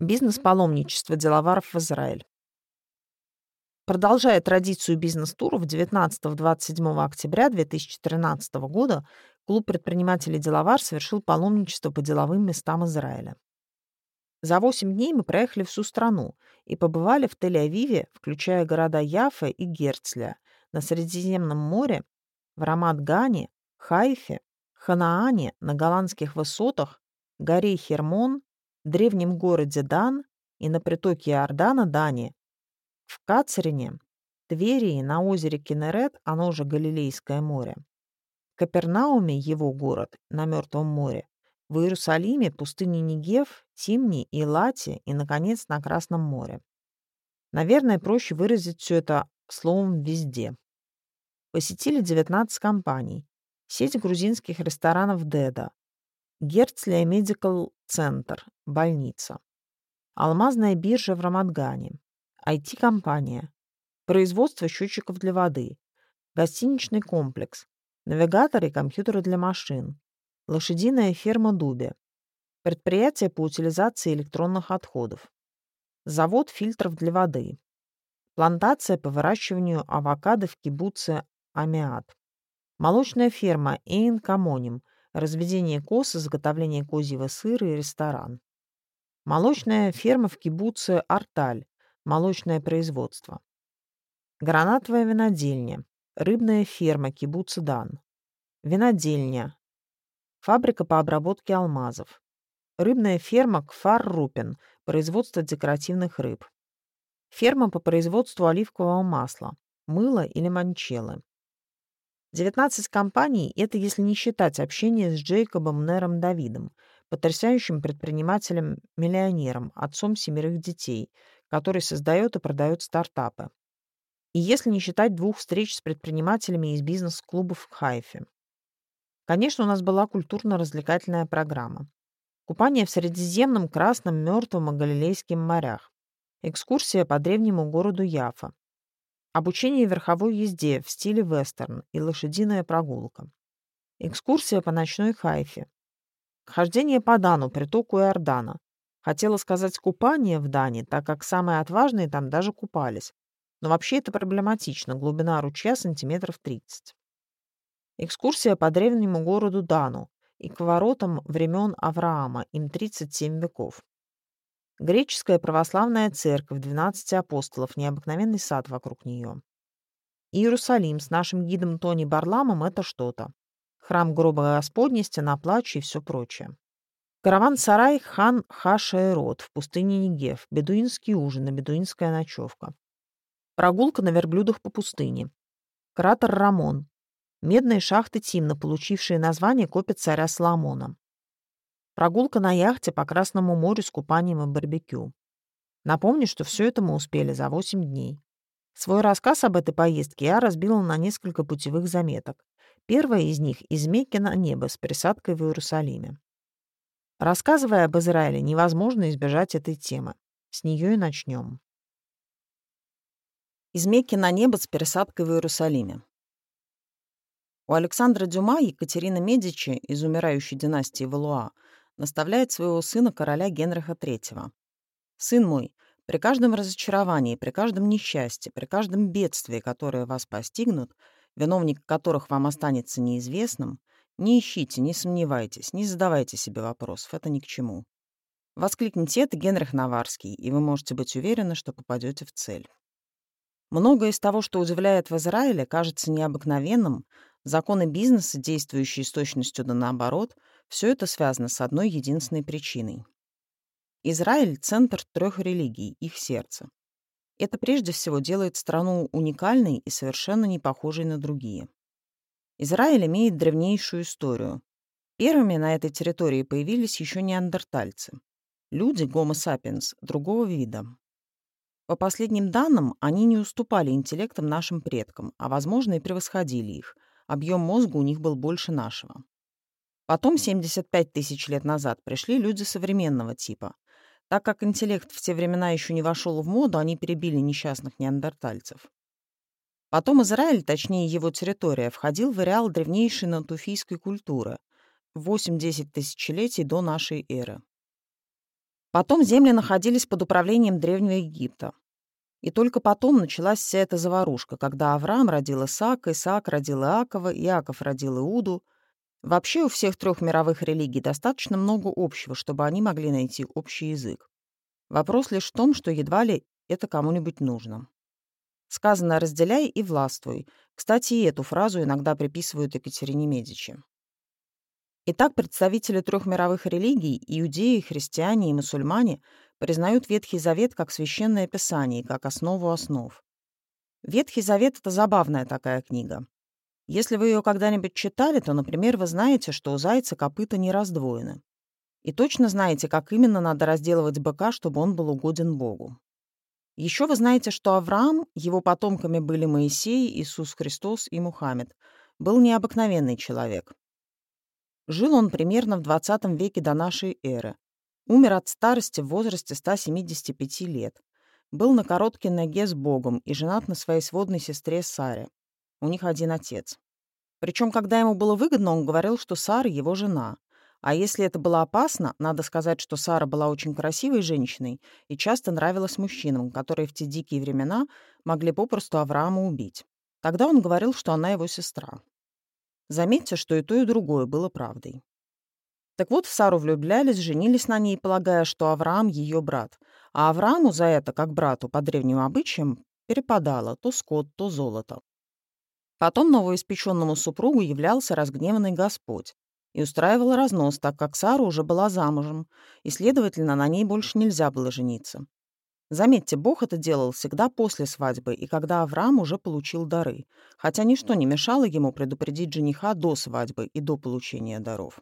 Бизнес-паломничество деловаров в Израиль. Продолжая традицию бизнес-туров, 19-27 октября 2013 года клуб предпринимателей «Деловар» совершил паломничество по деловым местам Израиля. За 8 дней мы проехали всю страну и побывали в Тель-Авиве, включая города Яфа и Герцля, на Средиземном море, в Рамат-Гане, Хайфе, Ханаане, на голландских высотах, горе Хермон, древнем городе Дан и на притоке Иордана Дани, в Кацарине, Твери на озере Кенерет, оно же Галилейское море, Капернауме, его город, на Мертвом море, в Иерусалиме, пустыне Негев, Тимни и Лати и, наконец, на Красном море. Наверное, проще выразить все это словом «везде». Посетили 19 компаний. Сеть грузинских ресторанов «Деда», Герцлия Медикал Центр, больница. Алмазная биржа в Рамадгане. IT-компания. Производство счетчиков для воды. Гостиничный комплекс. Навигаторы и компьютеры для машин. Лошадиная ферма Дубе. Предприятие по утилизации электронных отходов. Завод фильтров для воды. Плантация по выращиванию авокадо в кибуце Амиат. Молочная ферма Эйн Камоним – разведение коз, изготовление козьего сыра и ресторан. Молочная ферма в кибуце Арталь, молочное производство. Гранатовая винодельня, рыбная ферма кибуце Дан. Винодельня, фабрика по обработке алмазов. Рыбная ферма Кфар Рупин, производство декоративных рыб. Ферма по производству оливкового масла, мыла или манчелы. 19 компаний – это если не считать общение с Джейкобом Нером Давидом, потрясающим предпринимателем-миллионером, отцом семерых детей, который создает и продает стартапы. И если не считать двух встреч с предпринимателями из бизнес-клубов в Хайфе. Конечно, у нас была культурно-развлекательная программа. Купание в Средиземном, Красном, Мертвом и Галилейском морях. Экскурсия по древнему городу Яфа. Обучение верховой езде в стиле вестерн и лошадиная прогулка. Экскурсия по ночной Хайфе. Хождение по Дану, притоку Иордана. Хотела сказать купание в Дане, так как самые отважные там даже купались. Но вообще это проблематично, глубина ручья сантиметров 30. Экскурсия по древнему городу Дану и к воротам времен Авраама, им 37 веков. Греческая православная церковь, 12 апостолов, необыкновенный сад вокруг нее. Иерусалим с нашим гидом Тони Барламом — это что-то. Храм гроба Господня, стена плача и все прочее. Караван-сарай хан Хашаэрот в пустыне Нигев, бедуинский ужин и бедуинская ночевка. Прогулка на верблюдах по пустыне. Кратер Рамон. Медные шахты Тимна, получившие название копия царя Соломона. Прогулка на яхте по Красному морю с купанием и барбекю. Напомню, что все это мы успели за 8 дней. Свой рассказ об этой поездке я разбила на несколько путевых заметок. Первая из них — из Мекки на небо с присадкой в Иерусалиме. Рассказывая об Израиле, невозможно избежать этой темы. С нее и начнем. Из Мекки на небо с пересадкой в Иерусалиме. У Александра Дюма Екатерина Медичи из умирающей династии Валуа наставляет своего сына короля Генриха III. «Сын мой, при каждом разочаровании, при каждом несчастье, при каждом бедствии, которое вас постигнут, виновник которых вам останется неизвестным, не ищите, не сомневайтесь, не задавайте себе вопросов, это ни к чему. Воскликните это Генрих Наварский, и вы можете быть уверены, что попадете в цель. Многое из того, что удивляет в Израиле, кажется необыкновенным, законы бизнеса, действующие с точностью да наоборот, все это связано с одной единственной причиной. Израиль — центр трех религий, их сердце. Это прежде всего делает страну уникальной и совершенно не похожей на другие. Израиль имеет древнейшую историю. Первыми на этой территории появились еще неандертальцы. Люди Homo sapiens другого вида. По последним данным, они не уступали интеллектом нашим предкам, а, возможно, и превосходили их. Объем мозга у них был больше нашего. Потом, 75 тысяч лет назад, пришли люди современного типа. Так как интеллект в те времена еще не вошел в моду, они перебили несчастных неандертальцев. Потом Израиль, точнее его территория, входил в ареал древнейшей натуфийской культуры 8-10 тысячелетий до нашей эры. Потом земли находились под управлением Древнего Египта. И только потом началась вся эта заварушка, когда Авраам родил Исаака, Исаак родил Иакова, Иаков родил Иуду. Вообще у всех трех мировых религий достаточно много общего, чтобы они могли найти общий язык. Вопрос лишь в том, что едва ли это кому-нибудь нужно. Сказано «разделяй и властвуй». Кстати, и эту фразу иногда приписывают Екатерине Медичи. Итак, представители трех мировых религий, иудеи, христиане и мусульмане, признают Ветхий Завет как священное писание, как основу основ. Ветхий Завет — это забавная такая книга. Если вы ее когда-нибудь читали, то, например, вы знаете, что у зайца копыта не раздвоены. И точно знаете, как именно надо разделывать быка, чтобы он был угоден Богу. Еще вы знаете, что Авраам, его потомками были Моисей, Иисус Христос и Мухаммед, был необыкновенный человек. Жил он примерно в 20 веке до нашей эры. Умер от старости в возрасте 175 лет. Был на короткой ноге с Богом и женат на своей сводной сестре Саре. У них один отец. Причем, когда ему было выгодно, он говорил, что Сара его жена. А если это было опасно, надо сказать, что Сара была очень красивой женщиной и часто нравилась мужчинам, которые в те дикие времена могли попросту Авраама убить. Тогда он говорил, что она его сестра. Заметьте, что и то, и другое было правдой. Так вот, в Сару влюблялись, женились на ней, полагая, что Авраам — ее брат. А Аврааму за это, как брату, по древним обычаям, перепадало то скот, то золото. Потом новоиспеченному супругу являлся разгневанный Господь и устраивал разнос, так как Сара уже была замужем, и, следовательно, на ней больше нельзя было жениться. Заметьте, Бог это делал всегда после свадьбы и когда Авраам уже получил дары, хотя ничто не мешало ему предупредить жениха до свадьбы и до получения даров.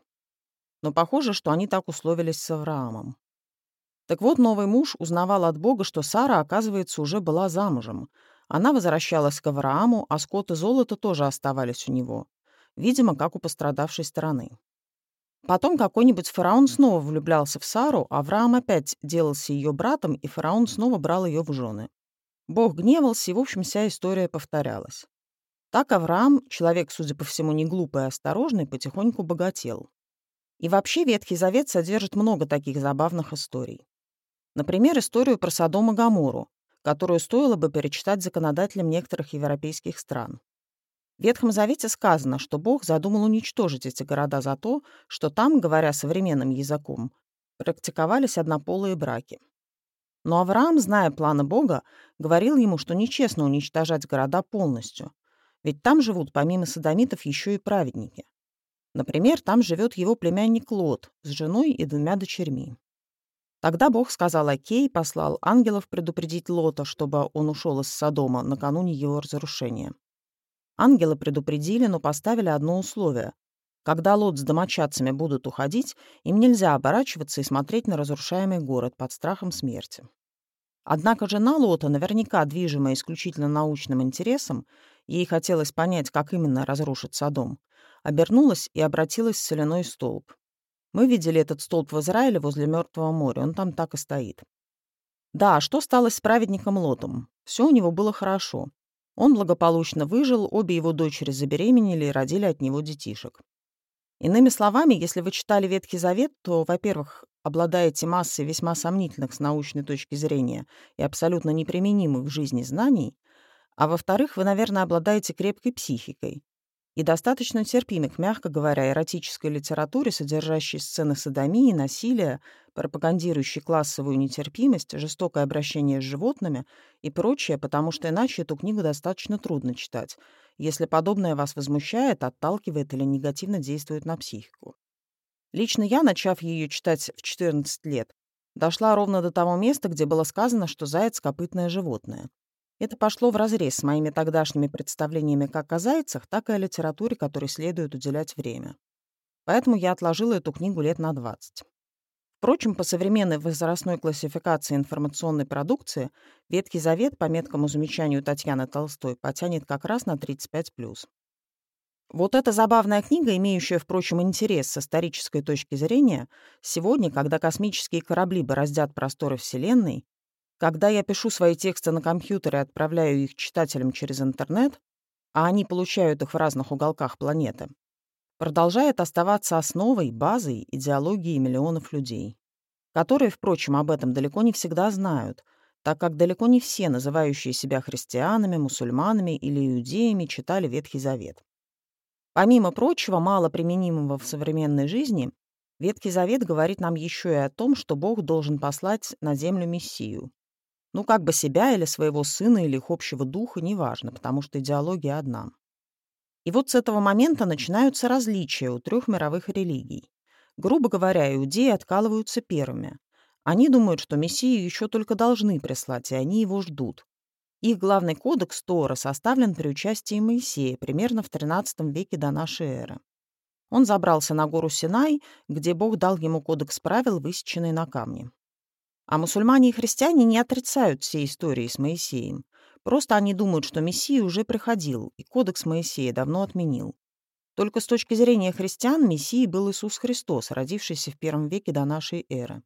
Но похоже, что они так условились с Авраамом. Так вот, новый муж узнавал от Бога, что Сара, оказывается, уже была замужем. Она возвращалась к Аврааму, а скот и золото тоже оставались у него. Видимо, как у пострадавшей стороны. Потом какой-нибудь фараон снова влюблялся в Сару, Авраам опять делался ее братом, и фараон снова брал ее в жены. Бог гневался, и, в общем, вся история повторялась. Так Авраам, человек, судя по всему, не глупый и осторожный, потихоньку богател. И вообще Ветхий Завет содержит много таких забавных историй. Например, историю про Содом и Гамору, которую стоило бы перечитать законодателям некоторых европейских стран. В Ветхом Завете сказано, что Бог задумал уничтожить эти города за то, что там, говоря современным языком, практиковались однополые браки. Но Авраам, зная планы Бога, говорил ему, что нечестно уничтожать города полностью, ведь там живут помимо садомитов еще и праведники. Например, там живет его племянник Лот с женой и двумя дочерьми. Тогда Бог сказал «Окей», послал ангелов предупредить Лота, чтобы он ушел из Содома накануне его разрушения. Ангелы предупредили, но поставили одно условие. Когда Лот с домочадцами будут уходить, им нельзя оборачиваться и смотреть на разрушаемый город под страхом смерти. Однако жена Лота, наверняка движимая исключительно научным интересом, ей хотелось понять, как именно разрушится дом, обернулась и обратилась в соляной столб. Мы видели этот столб в Израиле возле Мертвого моря, он там так и стоит. Да, что стало с праведником Лотом? Все у него было хорошо. Он благополучно выжил, обе его дочери забеременели и родили от него детишек. Иными словами, если вы читали Ветхий Завет, то, во-первых, обладаете массой весьма сомнительных с научной точки зрения и абсолютно неприменимых в жизни знаний, а во-вторых, вы, наверное, обладаете крепкой психикой, и достаточно терпимы к, мягко говоря, эротической литературе, содержащей сцены садомии, насилия, пропагандирующей классовую нетерпимость, жестокое обращение с животными и прочее, потому что иначе эту книгу достаточно трудно читать, если подобное вас возмущает, отталкивает или негативно действует на психику. Лично я, начав ее читать в 14 лет, дошла ровно до того места, где было сказано, что заяц — копытное животное. Это пошло вразрез с моими тогдашними представлениями как о зайцах, так и о литературе, которой следует уделять время. Поэтому я отложила эту книгу лет на 20. Впрочем, по современной возрастной классификации информационной продукции Ветхий Завет, по меткому замечанию Татьяны Толстой, потянет как раз на 35+. Вот эта забавная книга, имеющая, впрочем, интерес с исторической точки зрения, сегодня, когда космические корабли бороздят просторы Вселенной, когда я пишу свои тексты на компьютере и отправляю их читателям через интернет, а они получают их в разных уголках планеты, продолжает оставаться основой, базой идеологии миллионов людей. которые, впрочем, об этом далеко не всегда знают, так как далеко не все, называющие себя христианами, мусульманами или иудеями, читали Ветхий Завет. Помимо прочего, мало применимого в современной жизни, Ветхий Завет говорит нам еще и о том, что Бог должен послать на землю Мессию. Ну, как бы себя или своего сына или их общего духа, неважно, потому что идеология одна. И вот с этого момента начинаются различия у трех мировых религий. Грубо говоря, иудеи откалываются первыми. Они думают, что Мессию еще только должны прислать, и они его ждут. Их главный кодекс Тора составлен при участии Моисея примерно в XIII веке до нашей эры. Он забрался на гору Синай, где Бог дал ему кодекс правил, высеченный на камне. А мусульмане и христиане не отрицают все истории с Моисеем. Просто они думают, что Мессия уже приходил, и кодекс Моисея давно отменил. Только с точки зрения христиан Мессией был Иисус Христос, родившийся в первом веке до нашей эры.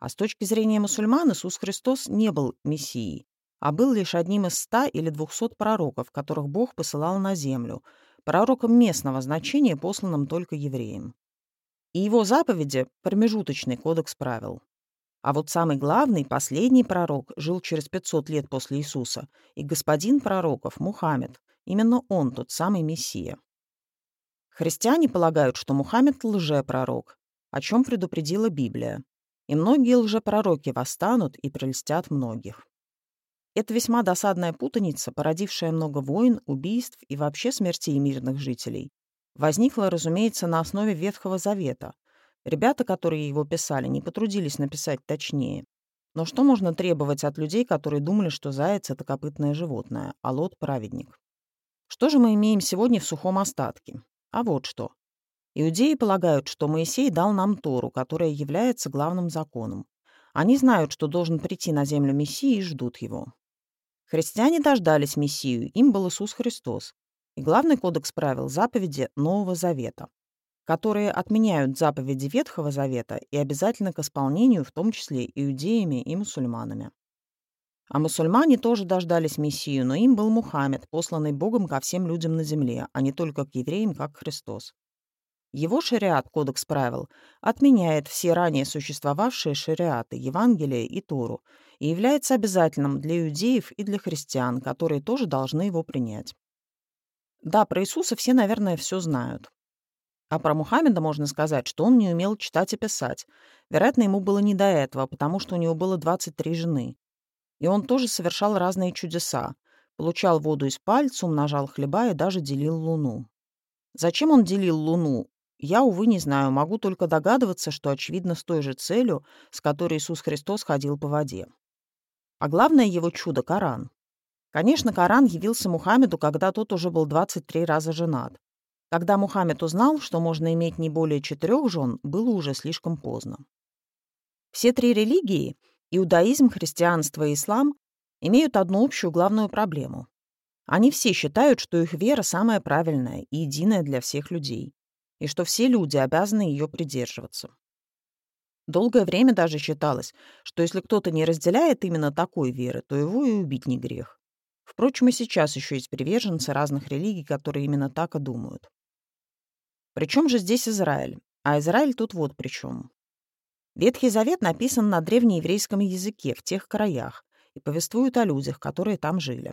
А с точки зрения мусульман Иисус Христос не был Мессией, а был лишь одним из ста или двухсот пророков, которых Бог посылал на землю, пророком местного значения, посланным только евреям. И его заповеди — промежуточный кодекс правил. А вот самый главный, последний пророк, жил через 500 лет после Иисуса, и господин пророков, Мухаммед, именно он тот самый Мессия. Христиане полагают, что Мухаммед — лжепророк, о чем предупредила Библия и многие лжепророки восстанут и прельстят многих. Это весьма досадная путаница, породившая много войн, убийств и вообще смертей мирных жителей. Возникла, разумеется, на основе Ветхого Завета. Ребята, которые его писали, не потрудились написать точнее. Но что можно требовать от людей, которые думали, что заяц — это копытное животное, а лот — праведник? Что же мы имеем сегодня в сухом остатке? А вот что. Иудеи полагают, что Моисей дал нам Тору, которая является главным законом. Они знают, что должен прийти на землю Мессии и ждут его. Христиане дождались Мессию, им был Иисус Христос. И главный кодекс правил – заповеди Нового Завета, которые отменяют заповеди Ветхого Завета и обязательны к исполнению, в том числе иудеями и мусульманами. А мусульмане тоже дождались Мессию, но им был Мухаммед, посланный Богом ко всем людям на земле, а не только к евреям, как Христос. Его шариат, кодекс правил, отменяет все ранее существовавшие шариаты, Евангелие и Тору и является обязательным для иудеев и для христиан, которые тоже должны его принять. Да, про Иисуса все, наверное, все знают. А про Мухаммеда можно сказать, что он не умел читать и писать. Вероятно, ему было не до этого, потому что у него было 23 жены. И он тоже совершал разные чудеса. Получал воду из пальца, умножал хлеба и даже делил луну. Зачем он делил луну, я, увы, не знаю, могу только догадываться, что, очевидно, с той же целью, с которой Иисус Христос ходил по воде. А главное его чудо — Коран. Конечно, Коран явился Мухаммеду, когда тот уже был 23 раза женат. Когда Мухаммед узнал, что можно иметь не более четырех жен, было уже слишком поздно. Все три религии — иудаизм, христианство и ислам — имеют одну общую главную проблему. Они все считают, что их вера самая правильная и единая для всех людей и что все люди обязаны ее придерживаться. Долгое время даже считалось, что если кто-то не разделяет именно такой веры, то его и убить не грех. Впрочем, и сейчас еще есть приверженцы разных религий, которые именно так и думают. Причем же здесь Израиль? А Израиль тут вот при чем. Ветхий Завет написан на древнееврейском языке в тех краях и повествует о людях, которые там жили.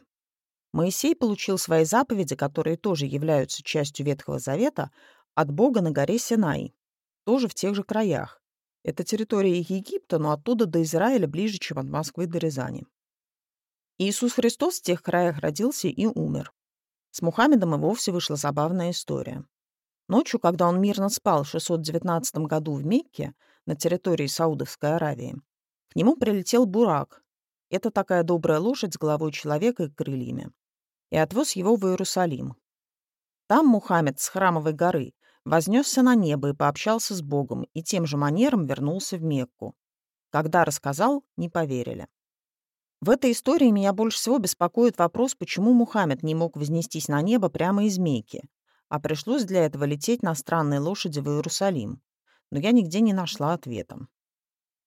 Моисей получил свои заповеди, которые тоже являются частью Ветхого Завета, от Бога на горе Синай, тоже в тех же краях. Это территория Египта, но оттуда до Израиля ближе, чем от Москвы до Рязани. Иисус Христос в тех краях родился и умер. С Мухаммедом и вовсе вышла забавная история. Ночью, когда он мирно спал в 619 году в Мекке, на территории Саудовской Аравии, к нему прилетел бурак. Это такая добрая лошадь с головой человека и крыльями. И отвез его в Иерусалим. Там Мухаммед с храмовой горы вознесся на небо и пообщался с Богом, и тем же манером вернулся в Мекку. Когда рассказал, не поверили. В этой истории меня больше всего беспокоит вопрос, почему Мухаммед не мог вознестись на небо прямо из Мекки, а пришлось для этого лететь на странной лошади в Иерусалим. Но я нигде не нашла ответа.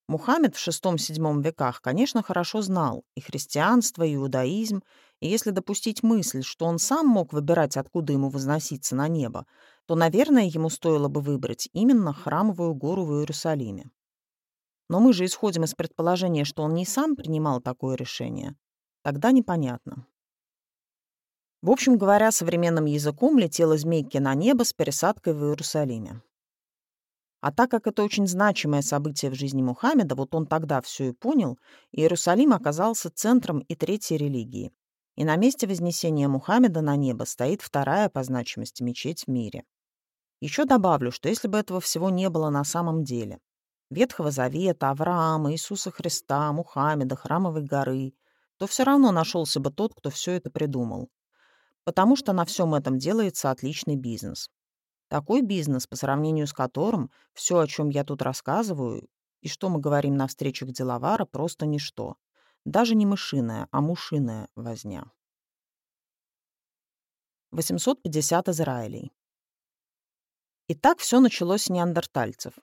Мухаммед в VI-VII веках, конечно, хорошо знал и христианство, и иудаизм, и если допустить мысль, что он сам мог выбирать, откуда ему возноситься на небо, то, наверное, ему стоило бы выбрать именно храмовую гору в Иерусалиме. Но мы же исходим из предположения, что он не сам принимал такое решение. Тогда непонятно. В общем говоря, современным языком летела змейки на небо с пересадкой в Иерусалиме. А так как это очень значимое событие в жизни Мухаммеда, вот он тогда все и понял, Иерусалим оказался центром и третьей религии. И на месте вознесения Мухаммеда на небо стоит вторая по значимости мечеть в мире. Еще добавлю, что если бы этого всего не было на самом деле, Ветхого Завета, Авраама, Иисуса Христа, Мухаммеда, Храмовой горы, то все равно нашелся бы тот, кто все это придумал. Потому что на всем этом делается отличный бизнес. Такой бизнес, по сравнению с которым все, о чем я тут рассказываю, и что мы говорим на встречах деловара, просто ничто. Даже не мышиная, а мушиная возня. 850 Израилей. И так все началось с неандертальцев.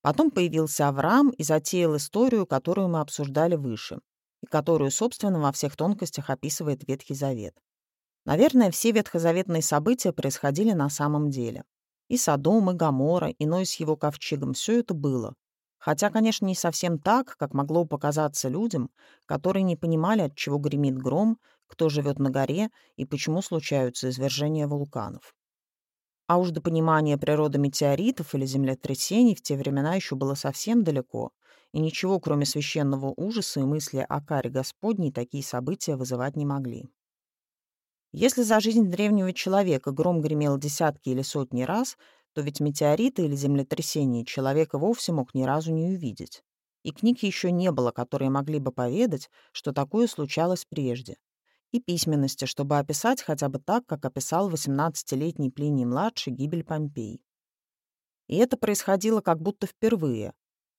Потом появился Авраам и затеял историю, которую мы обсуждали выше, и которую, собственно, во всех тонкостях описывает Ветхий Завет. Наверное, все ветхозаветные события происходили на самом деле. И Содом, и Гамора, и Ной с его ковчегом — все это было. Хотя, конечно, не совсем так, как могло показаться людям, которые не понимали, от чего гремит гром, кто живет на горе и почему случаются извержения вулканов. А уж до понимания природы метеоритов или землетрясений в те времена еще было совсем далеко, и ничего, кроме священного ужаса и мысли о каре Господней, такие события вызывать не могли. Если за жизнь древнего человека гром гремел десятки или сотни раз, то ведь метеориты или землетрясения человека вовсе мог ни разу не увидеть. И книг еще не было, которые могли бы поведать, что такое случалось прежде. И письменности, чтобы описать хотя бы так, как описал 18-летний Плиний-младший гибель Помпей. И это происходило как будто впервые,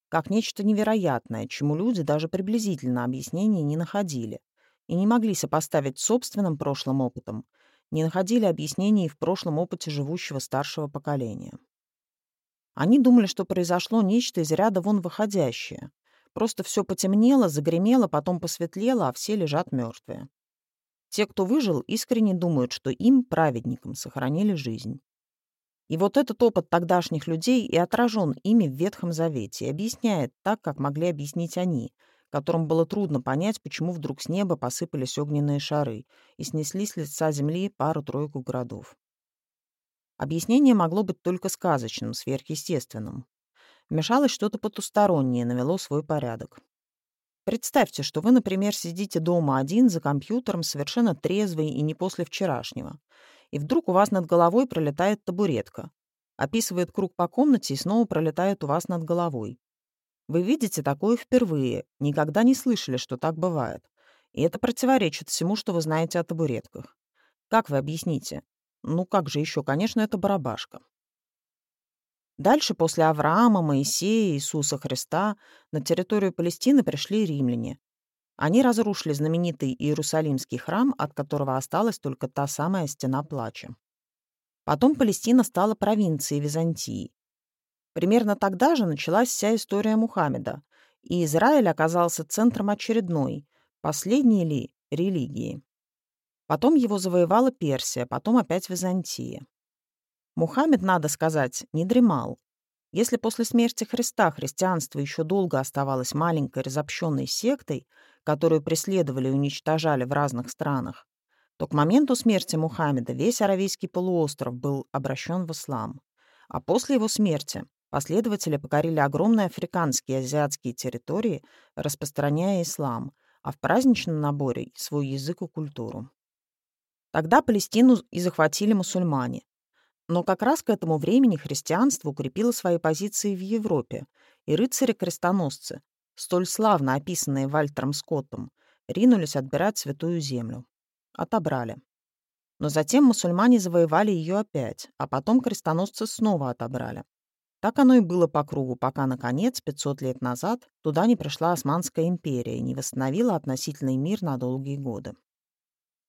как нечто невероятное, чему люди даже приблизительно объяснения не находили и не могли сопоставить с собственным прошлым опытом, не находили объяснений в прошлом опыте живущего старшего поколения. Они думали, что произошло нечто из ряда вон выходящее. Просто все потемнело, загремело, потом посветлело, а все лежат мертвые. Те, кто выжил, искренне думают, что им, праведникам, сохранили жизнь. И вот этот опыт тогдашних людей и отражен ими в Ветхом Завете объясняет так, как могли объяснить они — которым было трудно понять, почему вдруг с неба посыпались огненные шары и снесли с лица земли пару-тройку городов. Объяснение могло быть только сказочным, сверхъестественным. Вмешалось что-то потустороннее, навело свой порядок. Представьте, что вы, например, сидите дома один за компьютером, совершенно трезвый и не после вчерашнего. И вдруг у вас над головой пролетает табуретка. Описывает круг по комнате и снова пролетает у вас над головой. Вы видите такое впервые, никогда не слышали, что так бывает. И это противоречит всему, что вы знаете о табуретках. Как вы объясните? Ну как же еще, конечно, это барабашка. Дальше, после Авраама, Моисея, Иисуса Христа, на территорию Палестины пришли римляне. Они разрушили знаменитый Иерусалимский храм, от которого осталась только та самая стена плача. Потом Палестина стала провинцией Византии, Примерно тогда же началась вся история Мухаммеда, и Израиль оказался центром очередной, последней ли, религии. Потом его завоевала Персия, потом опять Византия. Мухаммед, надо сказать, не дремал. Если после смерти Христа христианство еще долго оставалось маленькой разобщенной сектой, которую преследовали и уничтожали в разных странах, то к моменту смерти Мухаммеда весь Аравийский полуостров был обращен в ислам. А после его смерти Последователи покорили огромные африканские и азиатские территории, распространяя ислам, а в праздничном наборе — свой язык и культуру. Тогда Палестину и захватили мусульмане. Но как раз к этому времени христианство укрепило свои позиции в Европе, и рыцари-крестоносцы, столь славно описанные Вальтером Скоттом, ринулись отбирать святую землю. Отобрали. Но затем мусульмане завоевали ее опять, а потом крестоносцы снова отобрали. Так оно и было по кругу, пока, наконец, 500 лет назад туда не пришла Османская империя и не восстановила относительный мир на долгие годы.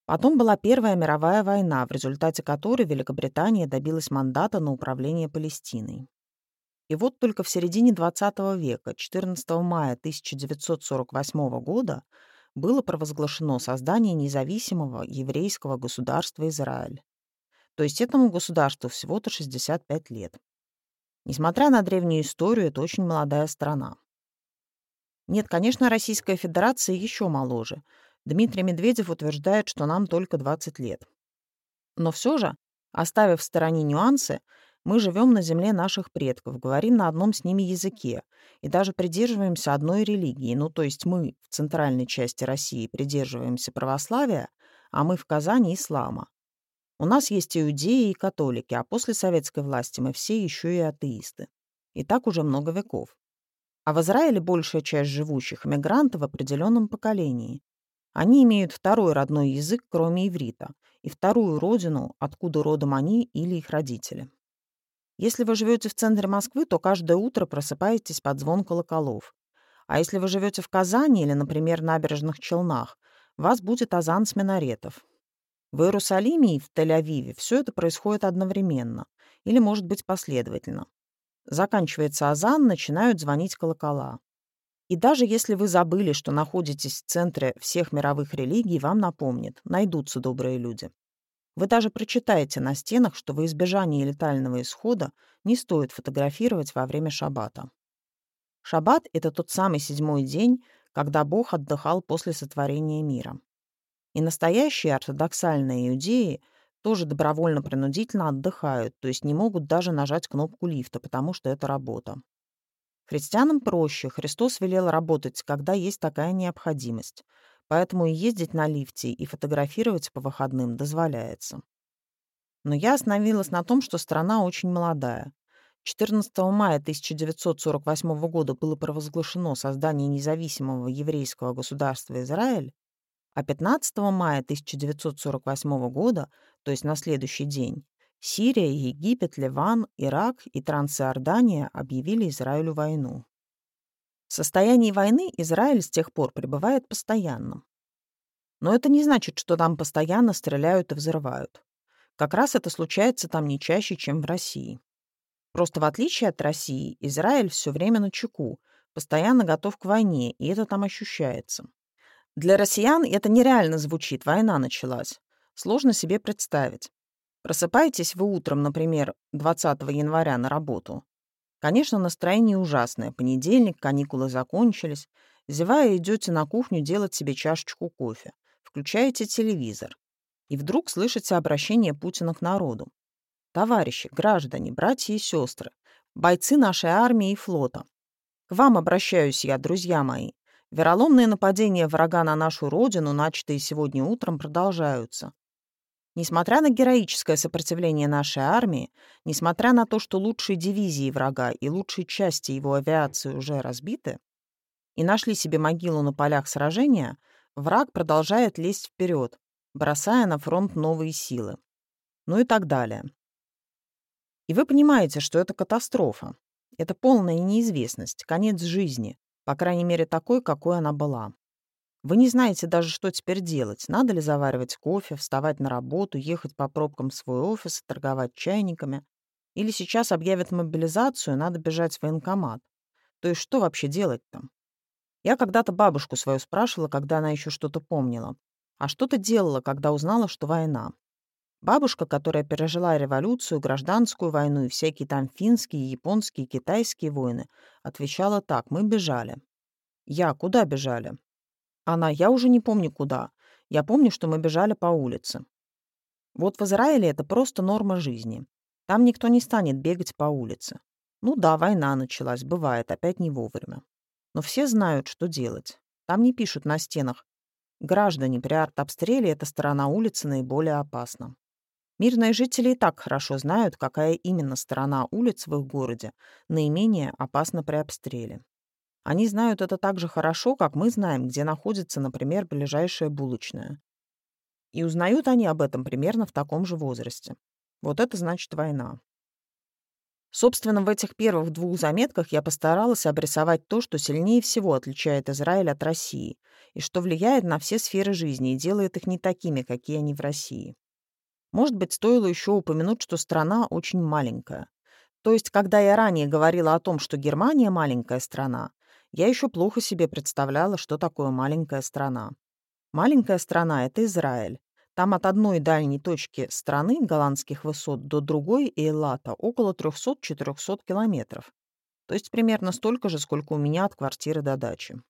Потом была Первая мировая война, в результате которой Великобритания добилась мандата на управление Палестиной. И вот только в середине XX века, 14 мая 1948 года, было провозглашено создание независимого еврейского государства Израиль. То есть этому государству всего-то 65 лет. Несмотря на древнюю историю, это очень молодая страна. Нет, конечно, Российская Федерация еще моложе. Дмитрий Медведев утверждает, что нам только 20 лет. Но все же, оставив в стороне нюансы, мы живем на земле наших предков, говорим на одном с ними языке и даже придерживаемся одной религии. Ну, то есть мы в центральной части России придерживаемся православия, а мы в Казани — ислама. У нас есть иудеи и католики, а после советской власти мы все еще и атеисты. И так уже много веков. А в Израиле большая часть живущих мигранты в определенном поколении. Они имеют второй родной язык, кроме иврита, и вторую родину, откуда родом они или их родители. Если вы живете в центре Москвы, то каждое утро просыпаетесь под звон колоколов. А если вы живете в Казани или, например, набережных Челнах, вас будет азан с минаретов. В Иерусалиме и в Тель-Авиве все это происходит одновременно или, может быть, последовательно. Заканчивается азан, начинают звонить колокола. И даже если вы забыли, что находитесь в центре всех мировых религий, вам напомнит, найдутся добрые люди. Вы даже прочитаете на стенах, что во избежание летального исхода не стоит фотографировать во время шаббата. Шаббат — это тот самый седьмой день, когда Бог отдыхал после сотворения мира. И настоящие ортодоксальные иудеи тоже добровольно-принудительно отдыхают, то есть не могут даже нажать кнопку лифта, потому что это работа. Христианам проще, Христос велел работать, когда есть такая необходимость, поэтому и ездить на лифте и фотографировать по выходным дозволяется. Но я остановилась на том, что страна очень молодая. 14 мая 1948 года было провозглашено создание независимого еврейского государства Израиль, а 15 мая 1948 года, то есть на следующий день, Сирия, Египет, Ливан, Ирак и Трансиордания объявили Израилю войну. В состоянии войны Израиль с тех пор пребывает постоянно. Но это не значит, что там постоянно стреляют и взрывают. Как раз это случается там не чаще, чем в России. Просто в отличие от России, Израиль все время на чеку, постоянно готов к войне, и это там ощущается. Для россиян это нереально звучит, война началась. Сложно себе представить. Просыпаетесь вы утром, например, 20 января на работу. Конечно, настроение ужасное. Понедельник, каникулы закончились. Зевая, идете на кухню делать себе чашечку кофе. Включаете телевизор. И вдруг слышите обращение Путина к народу. Товарищи, граждане, братья и сестры, бойцы нашей армии и флота. К вам обращаюсь я, друзья мои. Вероломные нападения врага на нашу родину, начатые сегодня утром, продолжаются. Несмотря на героическое сопротивление нашей армии, несмотря на то, что лучшие дивизии врага и лучшие части его авиации уже разбиты и нашли себе могилу на полях сражения, враг продолжает лезть вперед, бросая на фронт новые силы. Ну и так далее. И вы понимаете, что это катастрофа. Это полная неизвестность, конец жизни, по крайней мере, такой, какой она была. Вы не знаете даже, что теперь делать. Надо ли заваривать кофе, вставать на работу, ехать по пробкам в свой офис торговать чайниками? Или сейчас объявят мобилизацию, надо бежать в военкомат. То есть что вообще делать там? Я когда-то бабушку свою спрашивала, когда она еще что-то помнила. А что ты делала, когда узнала, что война? Бабушка, которая пережила революцию, гражданскую войну и всякие там финские, японские, китайские войны, отвечала так, мы бежали. Я, куда бежали? Она, я уже не помню куда. Я помню, что мы бежали по улице. Вот в Израиле это просто норма жизни. Там никто не станет бегать по улице. Ну да, война началась, бывает, опять не вовремя. Но все знают, что делать. Там не пишут на стенах. Граждане, при артобстреле эта сторона улицы наиболее опасна. Мирные жители и так хорошо знают, какая именно сторона улиц в их городе наименее опасна при обстреле. Они знают это так же хорошо, как мы знаем, где находится, например, ближайшая булочная. И узнают они об этом примерно в таком же возрасте. Вот это значит война. Собственно, в этих первых двух заметках я постаралась обрисовать то, что сильнее всего отличает Израиль от России, и что влияет на все сферы жизни и делает их не такими, какие они в России. Может быть, стоило еще упомянуть, что страна очень маленькая. То есть, когда я ранее говорила о том, что Германия маленькая страна, я еще плохо себе представляла, что такое маленькая страна. Маленькая страна — это Израиль. Там от одной дальней точки страны, голландских высот, до другой, Эйлата, около 300-400 километров. То есть примерно столько же, сколько у меня от квартиры до дачи.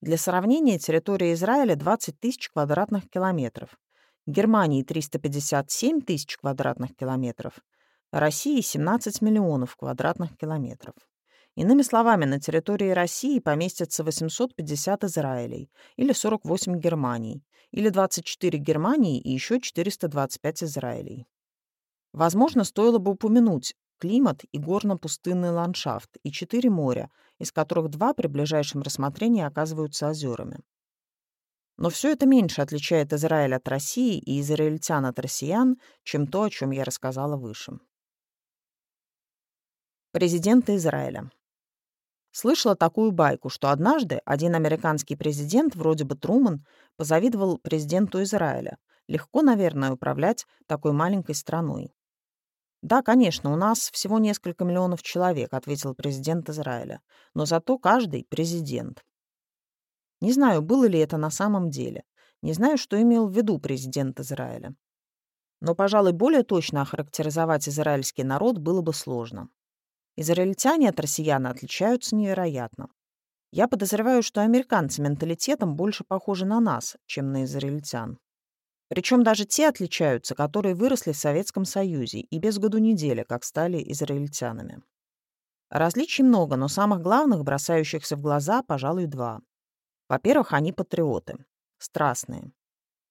Для сравнения, территория Израиля 20 тысяч квадратных километров, Германии 357 тысяч квадратных километров, России 17 миллионов квадратных километров. Иными словами, на территории России поместятся 850 Израилей, или 48 Германий, или 24 Германии и еще 425 Израилей. Возможно, стоило бы упомянуть климат и горно-пустынный ландшафт, и четыре моря, из которых два при ближайшем рассмотрении оказываются озерами. Но все это меньше отличает Израиль от России и израильтян от россиян, чем то, о чем я рассказала выше. Президенты Израиля. Слышала такую байку, что однажды один американский президент, вроде бы Труман, позавидовал президенту Израиля. Легко, наверное, управлять такой маленькой страной. «Да, конечно, у нас всего несколько миллионов человек», — ответил президент Израиля. «Но зато каждый президент». Не знаю, было ли это на самом деле. Не знаю, что имел в виду президент Израиля. Но, пожалуй, более точно охарактеризовать израильский народ было бы сложно. Израильтяне от россиян отличаются невероятно. Я подозреваю, что американцы менталитетом больше похожи на нас, чем на израильтян. Причем даже те отличаются, которые выросли в Советском Союзе и без году недели, как стали израильтянами. Различий много, но самых главных, бросающихся в глаза, пожалуй, два. Во-первых, они патриоты. Страстные.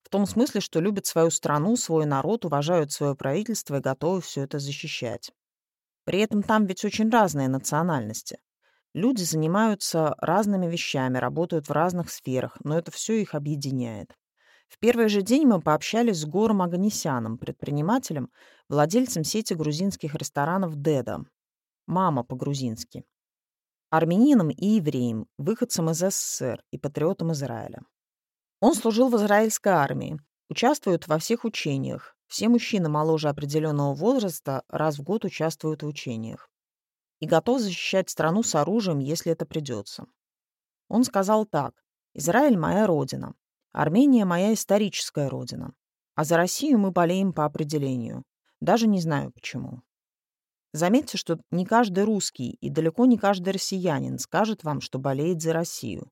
В том смысле, что любят свою страну, свой народ, уважают свое правительство и готовы все это защищать. При этом там ведь очень разные национальности. Люди занимаются разными вещами, работают в разных сферах, но это все их объединяет. В первый же день мы пообщались с Гором Аганесяном, предпринимателем, владельцем сети грузинских ресторанов «Деда». «Мама» по-грузински армянином и евреем, выходцем из СССР и патриотом Израиля. Он служил в израильской армии, участвует во всех учениях. Все мужчины моложе определенного возраста раз в год участвуют в учениях. И готов защищать страну с оружием, если это придется. Он сказал так. «Израиль – моя родина. Армения – моя историческая родина. А за Россию мы болеем по определению. Даже не знаю почему. Заметьте, что не каждый русский и далеко не каждый россиянин скажет вам, что болеет за Россию.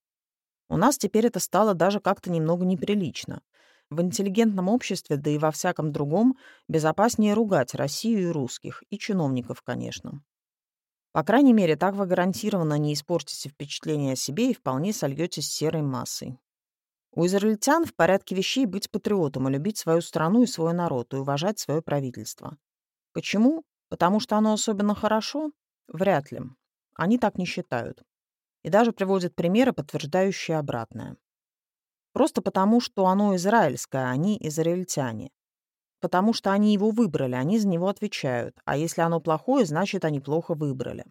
У нас теперь это стало даже как-то немного неприлично. В интеллигентном обществе, да и во всяком другом, безопаснее ругать Россию и русских, и чиновников, конечно. По крайней мере, так вы гарантированно не испортите впечатление о себе и вполне сольетесь с серой массой. У израильтян в порядке вещей быть патриотом и любить свою страну и свой народ, и уважать свое правительство. Почему? Потому что оно особенно хорошо? Вряд ли. Они так не считают. И даже приводят примеры, подтверждающие обратное. Просто потому, что оно израильское, а они израильтяне. Потому что они его выбрали, они за него отвечают. А если оно плохое, значит, они плохо выбрали.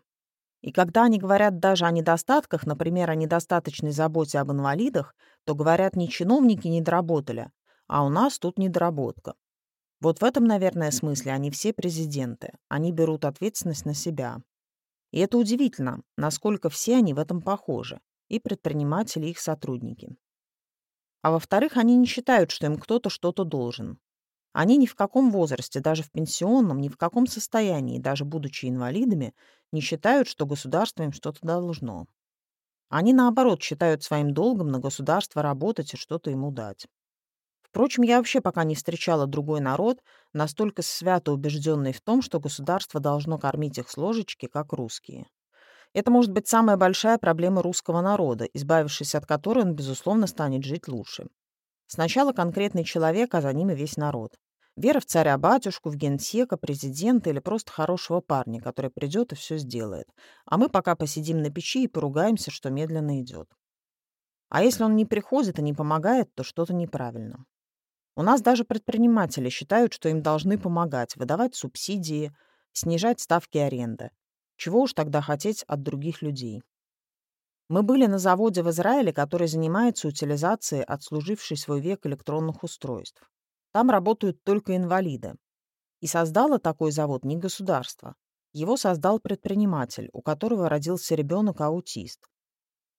И когда они говорят даже о недостатках, например, о недостаточной заботе об инвалидах, то говорят не чиновники не доработали, а у нас тут недоработка. Вот в этом, наверное, смысле они все президенты. Они берут ответственность на себя. И это удивительно, насколько все они в этом похожи. И предприниматели, и их сотрудники. А во-вторых, они не считают, что им кто-то что-то должен. Они ни в каком возрасте, даже в пенсионном, ни в каком состоянии, даже будучи инвалидами, не считают, что государство им что-то должно. Они, наоборот, считают своим долгом на государство работать и что-то ему дать. Впрочем, я вообще пока не встречала другой народ, настолько свято убежденный в том, что государство должно кормить их с ложечки, как русские. Это может быть самая большая проблема русского народа, избавившись от которой он, безусловно, станет жить лучше. Сначала конкретный человек, а за ним и весь народ. Вера в царя-батюшку, в генсека, президента или просто хорошего парня, который придет и все сделает. А мы пока посидим на печи и поругаемся, что медленно идет. А если он не приходит и не помогает, то что-то неправильно. У нас даже предприниматели считают, что им должны помогать, выдавать субсидии, снижать ставки аренды. Чего уж тогда хотеть от других людей? Мы были на заводе в Израиле, который занимается утилизацией отслужившей свой век электронных устройств. Там работают только инвалиды. И создало такой завод не государство. Его создал предприниматель, у которого родился ребенок-аутист.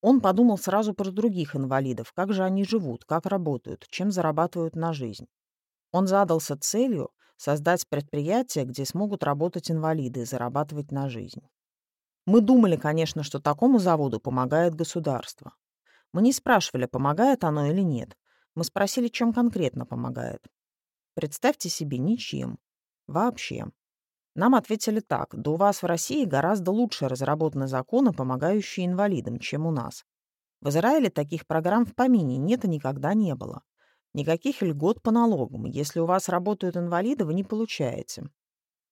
Он подумал сразу про других инвалидов, как же они живут, как работают, чем зарабатывают на жизнь. Он задался целью создать предприятие, где смогут работать инвалиды и зарабатывать на жизнь. Мы думали, конечно, что такому заводу помогает государство. Мы не спрашивали, помогает оно или нет. Мы спросили, чем конкретно помогает. Представьте себе, ничем. Вообще. Нам ответили так, у вас в России гораздо лучше разработаны законы, помогающие инвалидам, чем у нас. В Израиле таких программ в помине нет и никогда не было. Никаких льгот по налогам. Если у вас работают инвалиды, вы не получаете.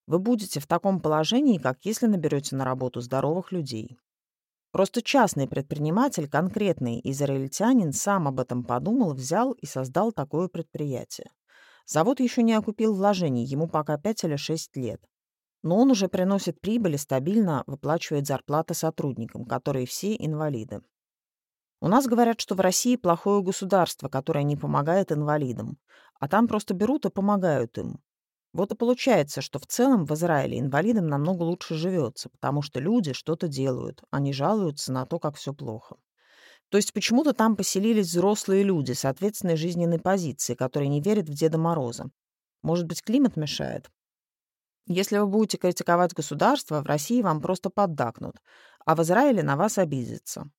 Вы будете в таком положении, как если наберете на работу здоровых людей. Просто частный предприниматель, конкретный израильтянин, сам об этом подумал, взял и создал такое предприятие. Завод еще не окупил вложений, ему пока 5 или 6 лет. Но он уже приносит прибыль и стабильно выплачивает зарплаты сотрудникам, которые все инвалиды. У нас говорят, что в России плохое государство, которое не помогает инвалидам, а там просто берут и помогают им. Вот и получается, что в целом в Израиле инвалидам намного лучше живется, потому что люди что-то делают, они жалуются на то, как все плохо. То есть почему-то там поселились взрослые люди с ответственной жизненной позицией, которые не верят в Деда Мороза. Может быть, климат мешает? Если вы будете критиковать государство, в России вам просто поддакнут, а в Израиле на вас обидятся.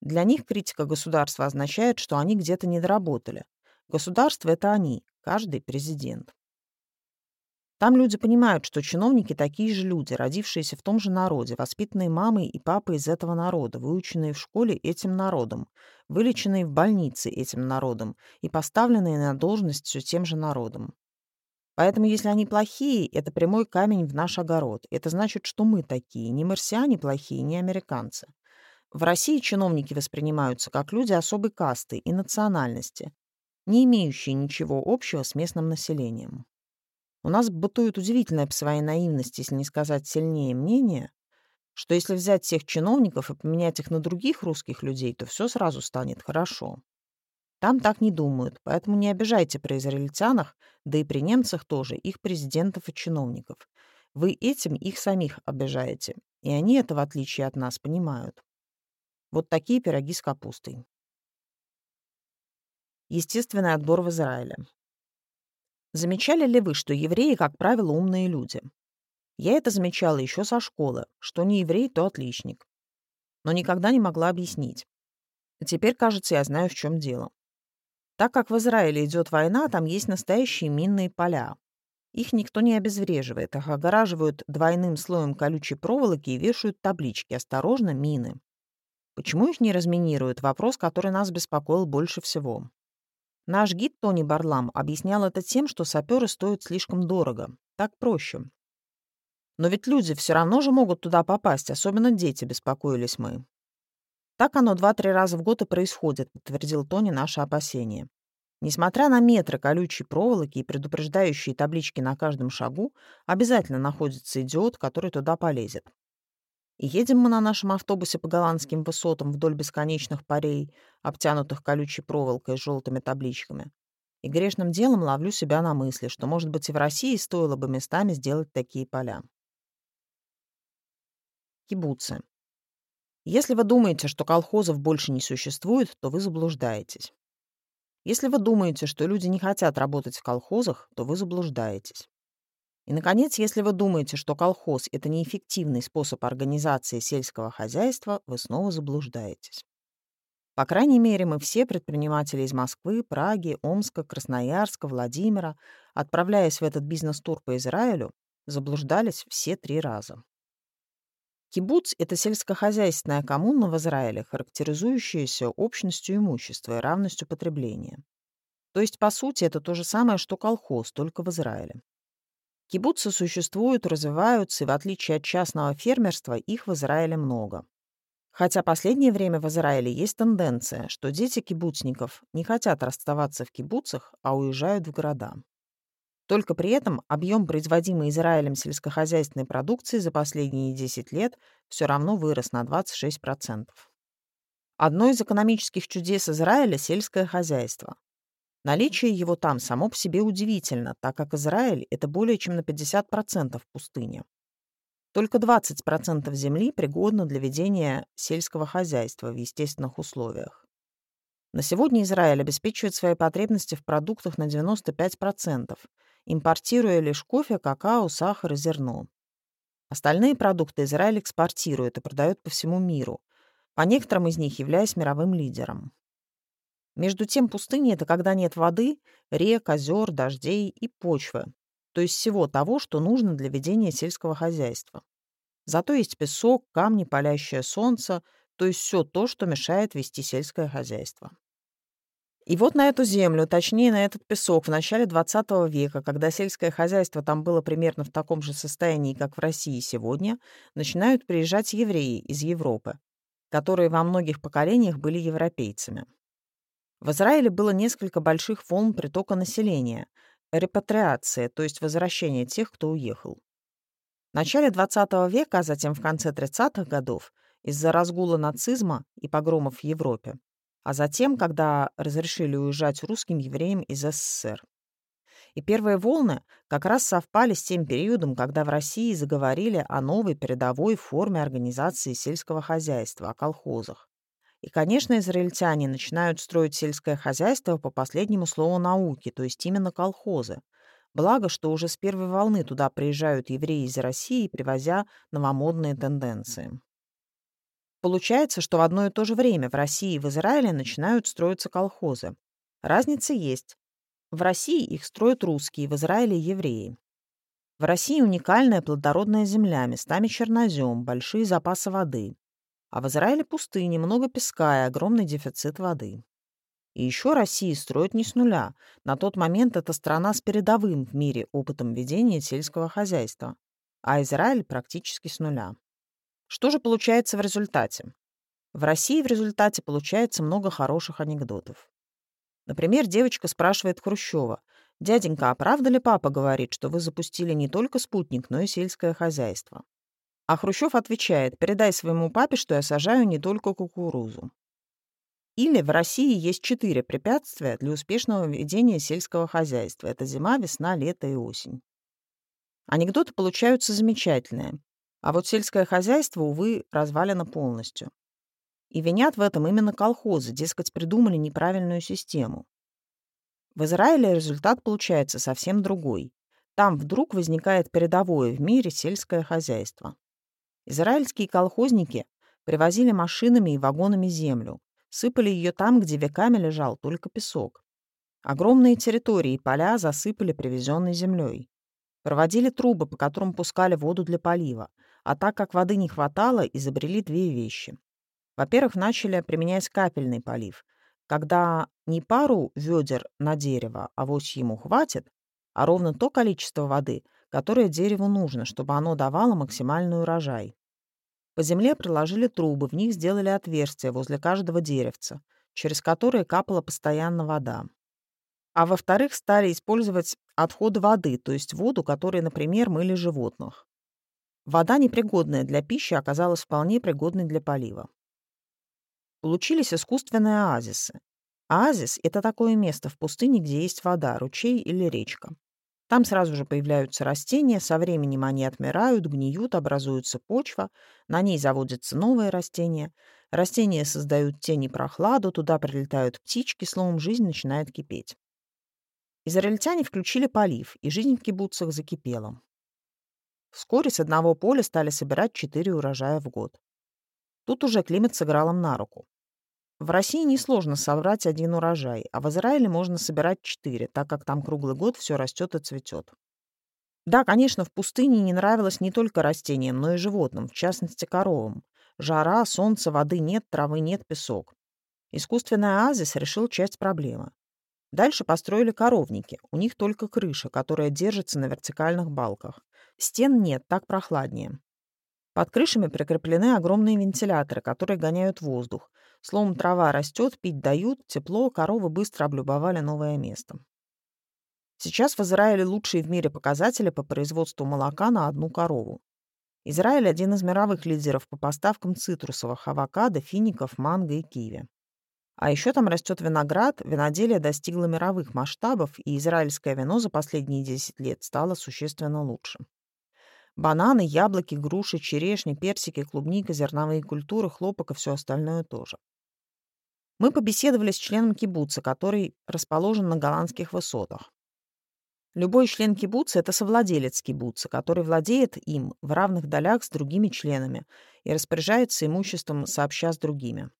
Для них критика государства означает, что они где-то не доработали. Государство — это они, каждый президент. Там люди понимают, что чиновники такие же люди, родившиеся в том же народе, воспитанные мамой и папой из этого народа, выученные в школе этим народом, вылеченные в больнице этим народом и поставленные на должность все тем же народом. Поэтому если они плохие, это прямой камень в наш огород. Это значит, что мы такие, не марсиане плохие, не американцы. В России чиновники воспринимаются как люди особой касты и национальности, не имеющие ничего общего с местным населением. У нас бытует удивительное по своей наивности, если не сказать сильнее, мнение, что если взять всех чиновников и поменять их на других русских людей, то все сразу станет хорошо. Там так не думают, поэтому не обижайте при израильтянах, да и при немцах тоже, их президентов и чиновников. Вы этим их самих обижаете, и они это, в отличие от нас, понимают. Вот такие пироги с капустой. Естественный отбор в Израиле. Замечали ли вы, что евреи, как правило, умные люди? Я это замечала еще со школы. Что не еврей, то отличник. Но никогда не могла объяснить. Теперь, кажется, я знаю, в чем дело. Так как в Израиле идет война, там есть настоящие минные поля. Их никто не обезвреживает, их огораживают двойным слоем колючей проволоки и вешают таблички «Осторожно, мины». Почему их не разминируют? Вопрос, который нас беспокоил больше всего. Наш гид Тони Барлам объяснял это тем, что саперы стоят слишком дорого. Так проще. Но ведь люди все равно же могут туда попасть, особенно дети, беспокоились мы. Так оно два-три раза в год и происходит, подтвердил Тони наше опасение. Несмотря на метры колючей проволоки и предупреждающие таблички на каждом шагу, обязательно находится идиот, который туда полезет. И едем мы на нашем автобусе по голландским высотам вдоль бесконечных парей, обтянутых колючей проволокой с желтыми табличками. И грешным делом ловлю себя на мысли, что, может быть, и в России стоило бы местами сделать такие поля. Кибуцы. Если вы думаете, что колхозов больше не существует, то вы заблуждаетесь. Если вы думаете, что люди не хотят работать в колхозах, то вы заблуждаетесь. И, наконец, если вы думаете, что колхоз — это неэффективный способ организации сельского хозяйства, вы снова заблуждаетесь. По крайней мере, мы все предприниматели из Москвы, Праги, Омска, Красноярска, Владимира, отправляясь в этот бизнес-тур по Израилю, заблуждались все три раза. Кибуц — это сельскохозяйственная коммуна в Израиле, характеризующаяся общностью имущества и равностью потребления. То есть, по сути, это то же самое, что колхоз, только в Израиле. Кибуцы существуют, развиваются, и в отличие от частного фермерства, их в Израиле много. Хотя последнее время в Израиле есть тенденция, что дети кибуцников не хотят расставаться в кибуцах, а уезжают в города. Только при этом объем производимой Израилем сельскохозяйственной продукции за последние 10 лет все равно вырос на 26%. Одно из экономических чудес Израиля – сельское хозяйство. Наличие его там само по себе удивительно, так как Израиль — это более чем на 50% пустыня. Только 20% земли пригодно для ведения сельского хозяйства в естественных условиях. На сегодня Израиль обеспечивает свои потребности в продуктах на 95%, импортируя лишь кофе, какао, сахар и зерно. Остальные продукты Израиль экспортирует и продает по всему миру. по некоторым из них являясь мировым лидером. Между тем, пустыня — это когда нет воды, рек, озер, дождей и почвы, то есть всего того, что нужно для ведения сельского хозяйства. Зато есть песок, камни, палящее солнце, то есть все то, что мешает вести сельское хозяйство. И вот на эту землю, точнее на этот песок в начале 20 века, когда сельское хозяйство там было примерно в таком же состоянии, как в России сегодня, начинают приезжать евреи из Европы, которые во многих поколениях были европейцами. В Израиле было несколько больших волн притока населения, репатриация, то есть возвращение тех, кто уехал. В начале 20 века, а затем в конце 30-х годов, из-за разгула нацизма и погромов в Европе, а затем, когда разрешили уезжать русским евреям из СССР. И первые волны как раз совпали с тем периодом, когда в России заговорили о новой передовой форме организации сельского хозяйства, о колхозах. И, конечно, израильтяне начинают строить сельское хозяйство по последнему слову науки, то есть именно колхозы. Благо, что уже с первой волны туда приезжают евреи из России, привозя новомодные тенденции. Получается, что в одно и то же время в России и в Израиле начинают строиться колхозы. Разница есть. В России их строят русские, в Израиле – евреи. В России уникальная плодородная земля, местами чернозем, большие запасы воды. А в Израиле пустыни, много песка и огромный дефицит воды. И еще Россия строит не с нуля. На тот момент это страна с передовым в мире опытом ведения сельского хозяйства, а Израиль практически с нуля. Что же получается в результате? В России в результате получается много хороших анекдотов. Например, девочка спрашивает Хрущева, «Дяденька, а правда ли папа говорит, что вы запустили не только спутник, но и сельское хозяйство?» А Хрущев отвечает, «Передай своему папе, что я сажаю не только кукурузу». Или в России есть четыре препятствия для успешного ведения сельского хозяйства. Это зима, весна, лето и осень. Анекдоты получаются замечательные. А вот сельское хозяйство, увы, развалено полностью. И винят в этом именно колхозы, дескать, придумали неправильную систему. В Израиле результат получается совсем другой. Там вдруг возникает передовое в мире сельское хозяйство. Израильские колхозники привозили машинами и вагонами землю, сыпали ее там, где веками лежал только песок. Огромные территории и поля засыпали привезенной землей. Проводили трубы, по которым пускали воду для полива, а так как воды не хватало, изобрели две вещи. Во-первых, начали применять капельный полив, когда не пару ведер на дерево, а вось ему хватит, а ровно то количество воды, которое дереву нужно, чтобы оно давало максимальный урожай. По земле проложили трубы, в них сделали отверстия возле каждого деревца, через которые капала постоянно вода. А во-вторых, стали использовать отходы воды, то есть воду, которой, например, мыли животных. Вода, непригодная для пищи, оказалась вполне пригодной для полива. Получились искусственные оазисы. Оазис — это такое место в пустыне, где есть вода, ручей или речка. Там сразу же появляются растения, со временем они отмирают, гниют, образуется почва, на ней заводятся новые растения. Растения создают тень и прохладу, туда прилетают птички, словом, жизнь начинает кипеть. Израильтяне включили полив, и жизнь в кибуцах закипела. Вскоре с одного поля стали собирать четыре урожая в год. Тут уже климат сыграл им на руку. В России несложно собрать один урожай, а в Израиле можно собирать четыре, так как там круглый год все растет и цветет. Да, конечно, в пустыне не нравилось не только растениям, но и животным, в частности коровам. Жара, солнце, воды нет, травы нет, песок. Искусственный оазис решил часть проблемы. Дальше построили коровники. У них только крыша, которая держится на вертикальных балках. Стен нет, так прохладнее. Под крышами прикреплены огромные вентиляторы, которые гоняют воздух. Словом, трава растет, пить дают, тепло, коровы быстро облюбовали новое место. Сейчас в Израиле лучшие в мире показатели по производству молока на одну корову. Израиль – один из мировых лидеров по поставкам цитрусовых, авокадо, фиников, манго и киви. А еще там растет виноград, виноделие достигло мировых масштабов, и израильское вино за последние 10 лет стало существенно лучше. Бананы, яблоки, груши, черешни, персики, клубника, зерновые культуры, хлопок и все остальное тоже. Мы побеседовали с членом кибуца, который расположен на голландских высотах. Любой член кибуца — это совладелец кибуца, который владеет им в равных долях с другими членами и распоряжается имуществом сообща с другими.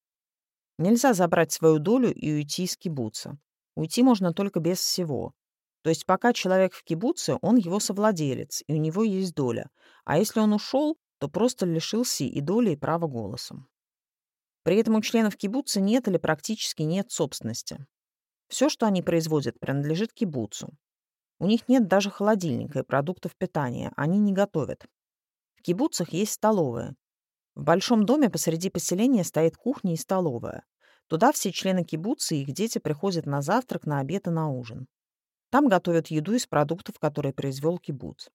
Нельзя забрать свою долю и уйти из кибуца. Уйти можно только без всего. То есть пока человек в кибуце, он его совладелец, и у него есть доля. А если он ушел, то просто лишился и доли, и права голосом. При этом у членов кибуца нет или практически нет собственности. Все, что они производят, принадлежит кибуцу. У них нет даже холодильника и продуктов питания, они не готовят. В кибуцах есть столовая. В большом доме посреди поселения стоит кухня и столовая. Туда все члены кибуца и их дети приходят на завтрак, на обед и на ужин. Там готовят еду из продуктов, которые произвел кибуц.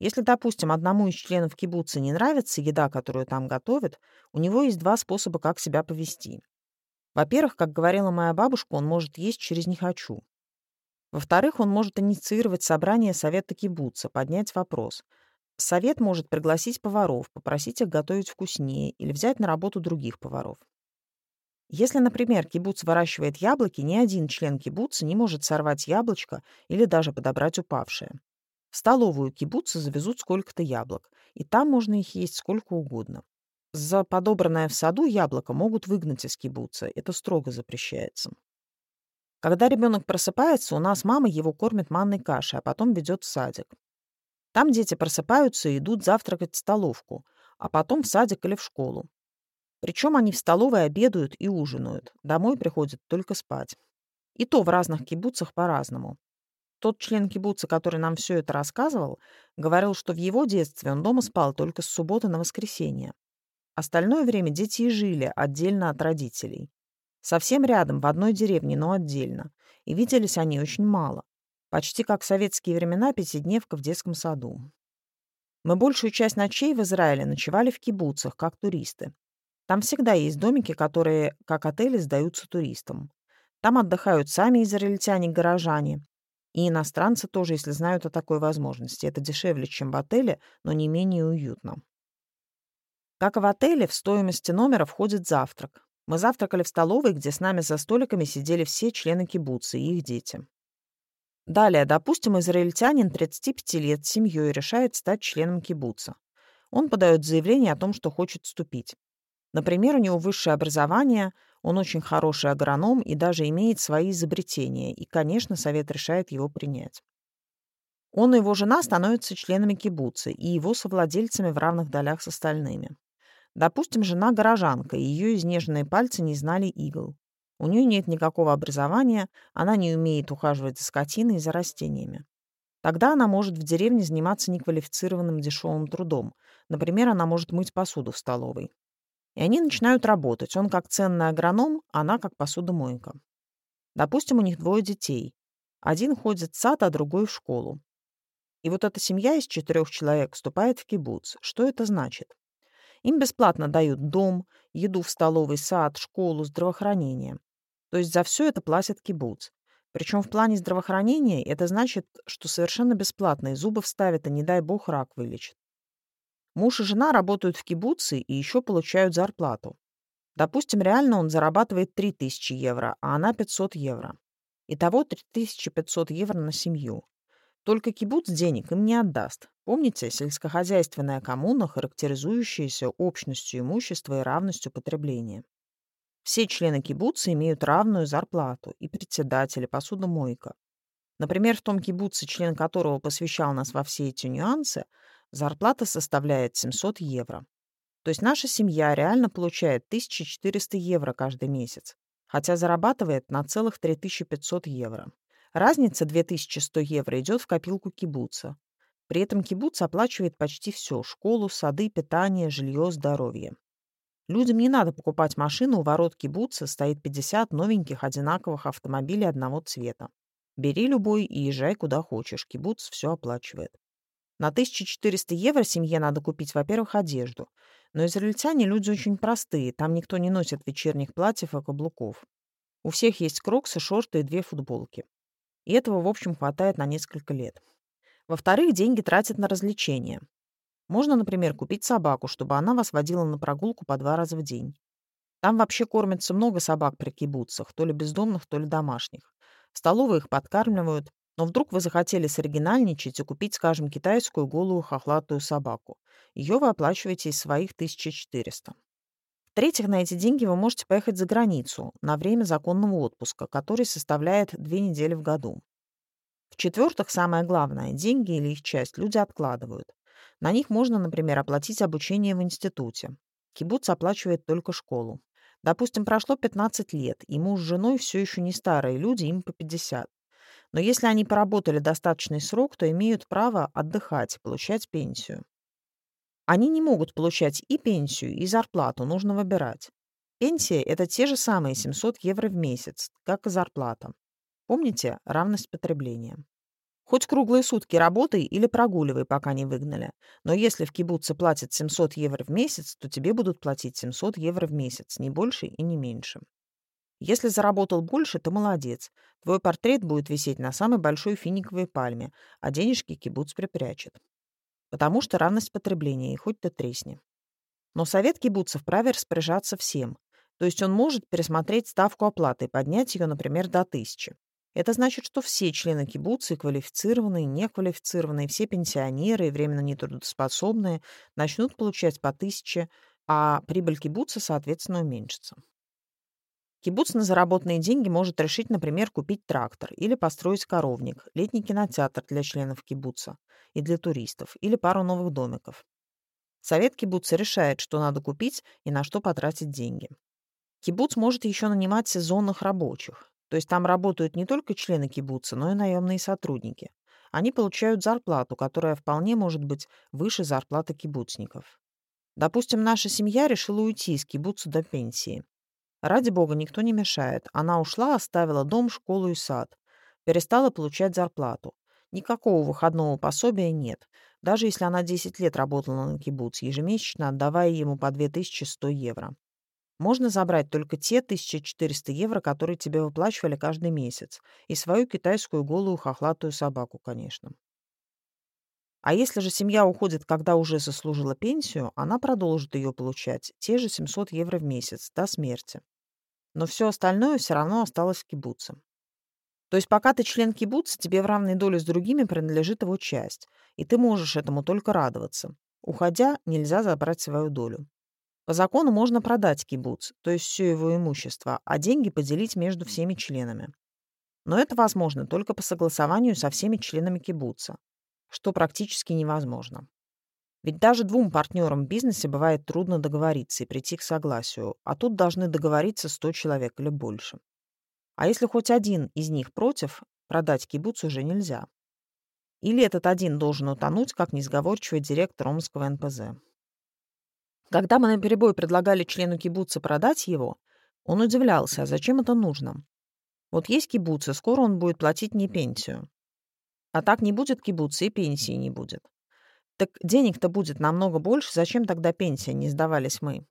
Если, допустим, одному из членов кибуца не нравится еда, которую там готовят, у него есть два способа, как себя повести. Во-первых, как говорила моя бабушка, он может есть через «не хочу». Во-вторых, он может инициировать собрание совета кибуца, поднять вопрос. Совет может пригласить поваров, попросить их готовить вкуснее или взять на работу других поваров. Если, например, кибуц выращивает яблоки, ни один член кибуца не может сорвать яблочко или даже подобрать упавшее. В столовую кибуца завезут сколько-то яблок, и там можно их есть сколько угодно. За подобранное в саду яблоко могут выгнать из кибуца, это строго запрещается. Когда ребенок просыпается, у нас мама его кормит манной кашей, а потом ведет в садик. Там дети просыпаются и идут завтракать в столовку, а потом в садик или в школу. Причем они в столовой обедают и ужинают, домой приходят только спать. И то в разных кибуцах по-разному. Тот член кибуца, который нам все это рассказывал, говорил, что в его детстве он дома спал только с субботы на воскресенье. Остальное время дети и жили отдельно от родителей. Совсем рядом, в одной деревне, но отдельно. И виделись они очень мало. Почти как в советские времена пятидневка в детском саду. Мы большую часть ночей в Израиле ночевали в кибуцах, как туристы. Там всегда есть домики, которые, как отели, сдаются туристам. Там отдыхают сами израильтяне-горожане, и иностранцы тоже, если знают о такой возможности. Это дешевле, чем в отеле, но не менее уютно. Как и в отеле, в стоимости номера входит завтрак. Мы завтракали в столовой, где с нами за столиками сидели все члены кибуца и их дети. Далее, допустим, израильтянин 35 лет с семьей решает стать членом кибуца. Он подает заявление о том, что хочет вступить. Например, у него высшее образование – он очень хороший агроном и даже имеет свои изобретения, и, конечно, совет решает его принять. Он и его жена становятся членами кибуца и его совладельцами в равных долях с остальными. Допустим, жена горожанка, и ее изнеженные пальцы не знали игл. У нее нет никакого образования, она не умеет ухаживать за скотиной и за растениями. Тогда она может в деревне заниматься неквалифицированным дешевым трудом. Например, она может мыть посуду в столовой. И они начинают работать. Он как ценный агроном, она как посудомойка. Допустим, у них двое детей. Один ходит в сад, а другой в школу. И вот эта семья из четырех человек вступает в кибуц. Что это значит? Им бесплатно дают дом, еду в столовый, сад, школу, здравоохранение. То есть за все это платят кибуц. Причем в плане здравоохранения это значит, что совершенно бесплатно и зубы вставят, и не дай бог рак вылечит. Муж и жена работают в кибуце и еще получают зарплату. Допустим, реально он зарабатывает 3000 евро, а она 500 евро. Итого 3500 евро на семью. Только кибуц денег им не отдаст. Помните, сельскохозяйственная коммуна, характеризующаяся общностью имущества и равностью потребления. Все члены кибуца имеют равную зарплату, и председатель, и посудомойка. Например, в том кибуце, член которого посвящал нас во все эти нюансы, Зарплата составляет 700 евро. То есть наша семья реально получает 1400 евро каждый месяц, хотя зарабатывает на целых 3500 евро. Разница 2100 евро идет в копилку кибуца. При этом кибуц оплачивает почти все – школу, сады, питание, жилье, здоровье. Людям не надо покупать машину, у ворот кибуца стоит 50 новеньких одинаковых автомобилей одного цвета. Бери любой и езжай куда хочешь, кибуц все оплачивает. На 1400 евро семье надо купить, во-первых, одежду. Но израильтяне люди очень простые, там никто не носит вечерних платьев и каблуков. У всех есть кроксы, шорты и две футболки. И этого, в общем, хватает на несколько лет. Во-вторых, деньги тратят на развлечения. Можно, например, купить собаку, чтобы она вас водила на прогулку по два раза в день. Там вообще кормится много собак при кибуцах, то ли бездомных, то ли домашних. В столовой их подкармливают, Но вдруг вы захотели соригинальничать и купить, скажем, китайскую голую хохлатую собаку. Ее вы оплачиваете из своих 1400. В-третьих, на эти деньги вы можете поехать за границу на время законного отпуска, который составляет две недели в году. В-четвертых, самое главное, деньги или их часть люди откладывают. На них можно, например, оплатить обучение в институте. Кибуц оплачивает только школу. Допустим, прошло 15 лет, и муж с женой все еще не старые люди, им по 50. Но если они поработали достаточный срок, то имеют право отдыхать, получать пенсию. Они не могут получать и пенсию, и зарплату, нужно выбирать. Пенсия – это те же самые 700 евро в месяц, как и зарплата. Помните равность потребления. Хоть круглые сутки работай или прогуливай, пока не выгнали. Но если в кибуце платят 700 евро в месяц, то тебе будут платить 700 евро в месяц, не больше и не меньше. Если заработал больше, то молодец. Твой портрет будет висеть на самой большой финиковой пальме, а денежки кибуц припрячет. Потому что равность потребления, и хоть ты тресни. Но совет кибуца вправе распоряжаться всем. То есть он может пересмотреть ставку оплаты и поднять ее, например, до тысячи. Это значит, что все члены кибуца, квалифицированные, неквалифицированные, все пенсионеры и временно нетрудоспособные, начнут получать по тысяче, а прибыль кибуца, соответственно, уменьшится. Кибуц на заработанные деньги может решить, например, купить трактор или построить коровник, летний кинотеатр для членов кибуца и для туристов, или пару новых домиков. Совет кибуца решает, что надо купить и на что потратить деньги. Кибуц может еще нанимать сезонных рабочих, то есть там работают не только члены кибуца, но и наемные сотрудники. Они получают зарплату, которая вполне может быть выше зарплаты кибуцников. Допустим, наша семья решила уйти из кибуца до пенсии. Ради бога, никто не мешает. Она ушла, оставила дом, школу и сад. Перестала получать зарплату. Никакого выходного пособия нет. Даже если она 10 лет работала на кибуц, ежемесячно отдавая ему по 2100 евро. Можно забрать только те 1400 евро, которые тебе выплачивали каждый месяц, и свою китайскую голую хохлатую собаку, конечно. А если же семья уходит, когда уже заслужила пенсию, она продолжит ее получать, те же 700 евро в месяц, до смерти. Но все остальное все равно осталось в кибуце. То есть пока ты член кибуца, тебе в равной доле с другими принадлежит его часть, и ты можешь этому только радоваться. Уходя, нельзя забрать свою долю. По закону можно продать кибуц, то есть все его имущество, а деньги поделить между всеми членами. Но это возможно только по согласованию со всеми членами кибуца, что практически невозможно. Ведь даже двум партнерам в бизнесе бывает трудно договориться и прийти к согласию, а тут должны договориться 100 человек или больше. А если хоть один из них против, продать кибуц уже нельзя. Или этот один должен утонуть, как несговорчивый директор Омского НПЗ. Когда мы на перебой предлагали члену кибуца продать его, он удивлялся, а зачем это нужно? Вот есть кибуцы, скоро он будет платить мне пенсию. А так не будет кибуца и пенсии не будет. Так денег-то будет намного больше, зачем тогда пенсия, не сдавались мы?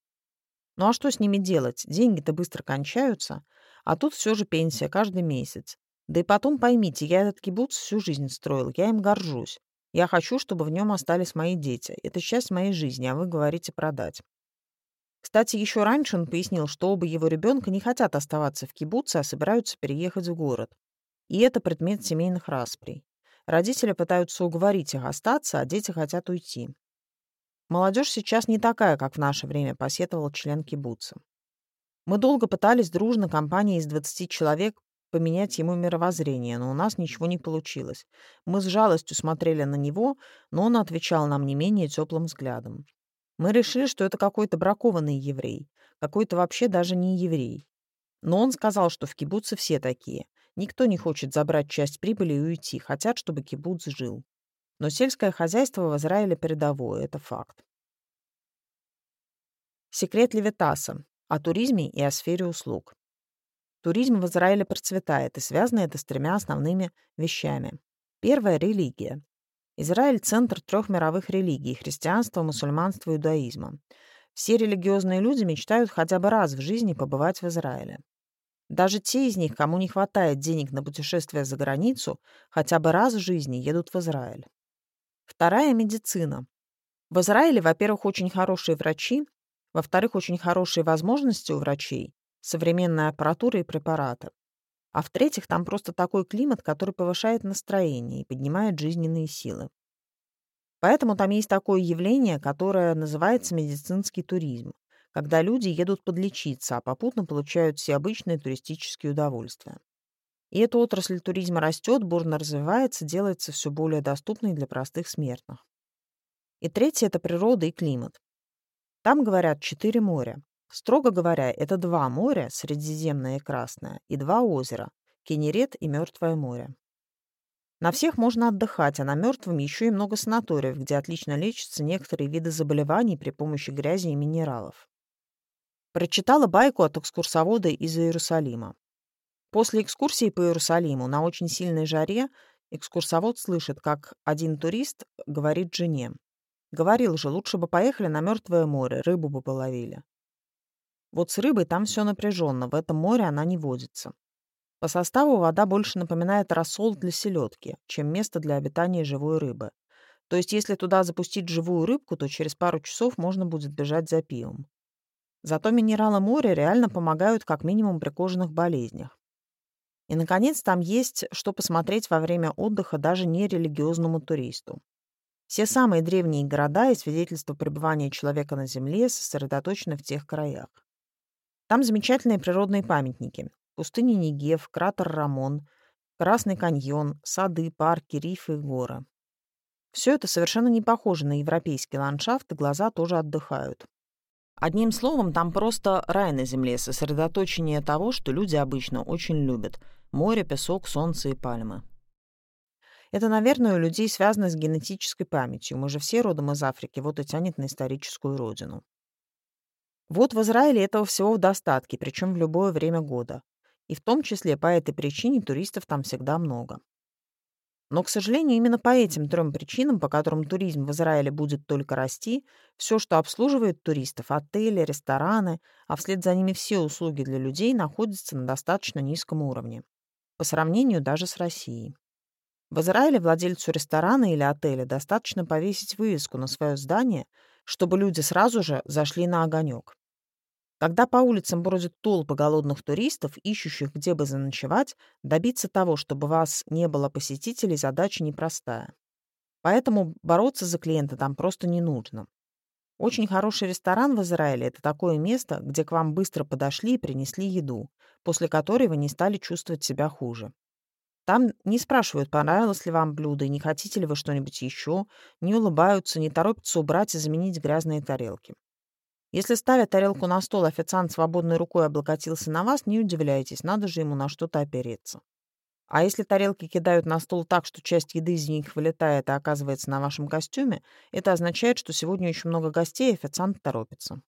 Ну а что с ними делать? Деньги-то быстро кончаются, а тут все же пенсия каждый месяц. Да и потом поймите, я этот кибуц всю жизнь строил, я им горжусь. Я хочу, чтобы в нем остались мои дети. Это часть моей жизни, а вы говорите продать. Кстати, еще раньше он пояснил, что оба его ребенка не хотят оставаться в кибуце, а собираются переехать в город. И это предмет семейных расприй. Родители пытаются уговорить их остаться, а дети хотят уйти. Молодежь сейчас не такая, как в наше время, посетовал член кибуца. Мы долго пытались дружно компанией из 20 человек поменять ему мировоззрение, но у нас ничего не получилось. Мы с жалостью смотрели на него, но он отвечал нам не менее теплым взглядом. Мы решили, что это какой-то бракованный еврей, какой-то вообще даже не еврей. Но он сказал, что в кибуце все такие. Никто не хочет забрать часть прибыли и уйти, хотят, чтобы кибуц жил. Но сельское хозяйство в Израиле передовое, это факт. Секрет Левитаса о туризме и о сфере услуг. Туризм в Израиле процветает, и связано это с тремя основными вещами. Первая — религия. Израиль — центр трех мировых религий — христианства, мусульманства и иудаизма. Все религиозные люди мечтают хотя бы раз в жизни побывать в Израиле. Даже те из них, кому не хватает денег на путешествия за границу, хотя бы раз в жизни едут в Израиль. Вторая — медицина. В Израиле, во-первых, очень хорошие врачи, во-вторых, очень хорошие возможности у врачей, современная аппаратура и препараты. А в-третьих, там просто такой климат, который повышает настроение и поднимает жизненные силы. Поэтому там есть такое явление, которое называется медицинский туризм, когда люди едут подлечиться, а попутно получают все обычные туристические удовольствия. И эта отрасль туризма растет, бурно развивается, делается все более доступной для простых смертных. И третье – это природа и климат. Там, говорят, четыре моря. Строго говоря, это два моря, Средиземное и Красное, и два озера, Кенерет и Мертвое море. На всех можно отдыхать, а на мертвом еще и много санаториев, где отлично лечатся некоторые виды заболеваний при помощи грязи и минералов. Прочитала байку от экскурсовода из Иерусалима. После экскурсии по Иерусалиму на очень сильной жаре экскурсовод слышит, как один турист говорит жене. Говорил же, лучше бы поехали на Мертвое море, рыбу бы половили. Вот с рыбой там все напряженно, в этом море она не водится. По составу вода больше напоминает рассол для селедки, чем место для обитания живой рыбы. То есть если туда запустить живую рыбку, то через пару часов можно будет бежать за пивом. Зато минералы моря реально помогают как минимум при кожаных болезнях. И, наконец, там есть что посмотреть во время отдыха даже нерелигиозному туристу. Все самые древние города и свидетельства пребывания человека на Земле сосредоточены в тех краях. Там замечательные природные памятники. Пустыня Нигев, кратер Рамон, Красный каньон, сады, парки, рифы и горы. Все это совершенно не похоже на европейский ландшафт, и глаза тоже отдыхают. Одним словом, там просто рай на земле, сосредоточение того, что люди обычно очень любят – море, песок, солнце и пальмы. Это, наверное, у людей связано с генетической памятью. Мы же все родом из Африки, вот и тянет на историческую родину. Вот в Израиле этого всего в достатке, причем в любое время года. И в том числе по этой причине туристов там всегда много. Но, к сожалению, именно по этим трем причинам, по которым туризм в Израиле будет только расти, все, что обслуживает туристов, отели, рестораны, а вслед за ними все услуги для людей, находятся на достаточно низком уровне. По сравнению даже с Россией. В Израиле владельцу ресторана или отеля достаточно повесить вывеску на свое здание, чтобы люди сразу же зашли на огонек. Когда по улицам бродят толпы голодных туристов, ищущих где бы заночевать, добиться того, чтобы вас не было посетителей, задача непростая. Поэтому бороться за клиента там просто не нужно. Очень хороший ресторан в Израиле – это такое место, где к вам быстро подошли и принесли еду, после которой вы не стали чувствовать себя хуже. Там не спрашивают, понравилось ли вам блюдо и не хотите ли вы что-нибудь еще, не улыбаются, не торопятся убрать и заменить грязные тарелки. Если ставя тарелку на стол, официант свободной рукой облокотился на вас, не удивляйтесь, надо же ему на что-то опереться. А если тарелки кидают на стол так, что часть еды из них вылетает и оказывается на вашем костюме, это означает, что сегодня очень много гостей, и официант торопится.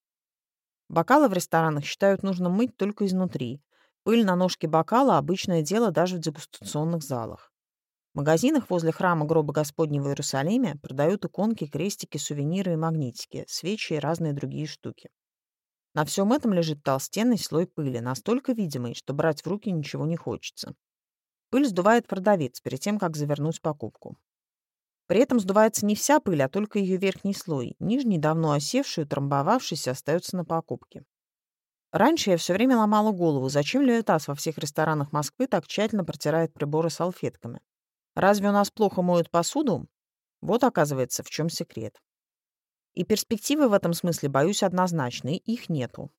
Бокалы в ресторанах считают нужно мыть только изнутри, Пыль на ножке бокала – обычное дело даже в дегустационных залах. В магазинах возле храма гроба Господня в Иерусалиме продают иконки, крестики, сувениры и магнитики, свечи и разные другие штуки. На всем этом лежит толстенный слой пыли, настолько видимый, что брать в руки ничего не хочется. Пыль сдувает продавец перед тем, как завернуть покупку. При этом сдувается не вся пыль, а только ее верхний слой. Нижний, давно осевший, утрамбовавшийся, остается на покупке. Раньше я все время ломала голову, зачем Леотас во всех ресторанах Москвы так тщательно протирает приборы салфетками. Разве у нас плохо моют посуду? Вот, оказывается, в чем секрет. И перспективы в этом смысле, боюсь, однозначные, их нету.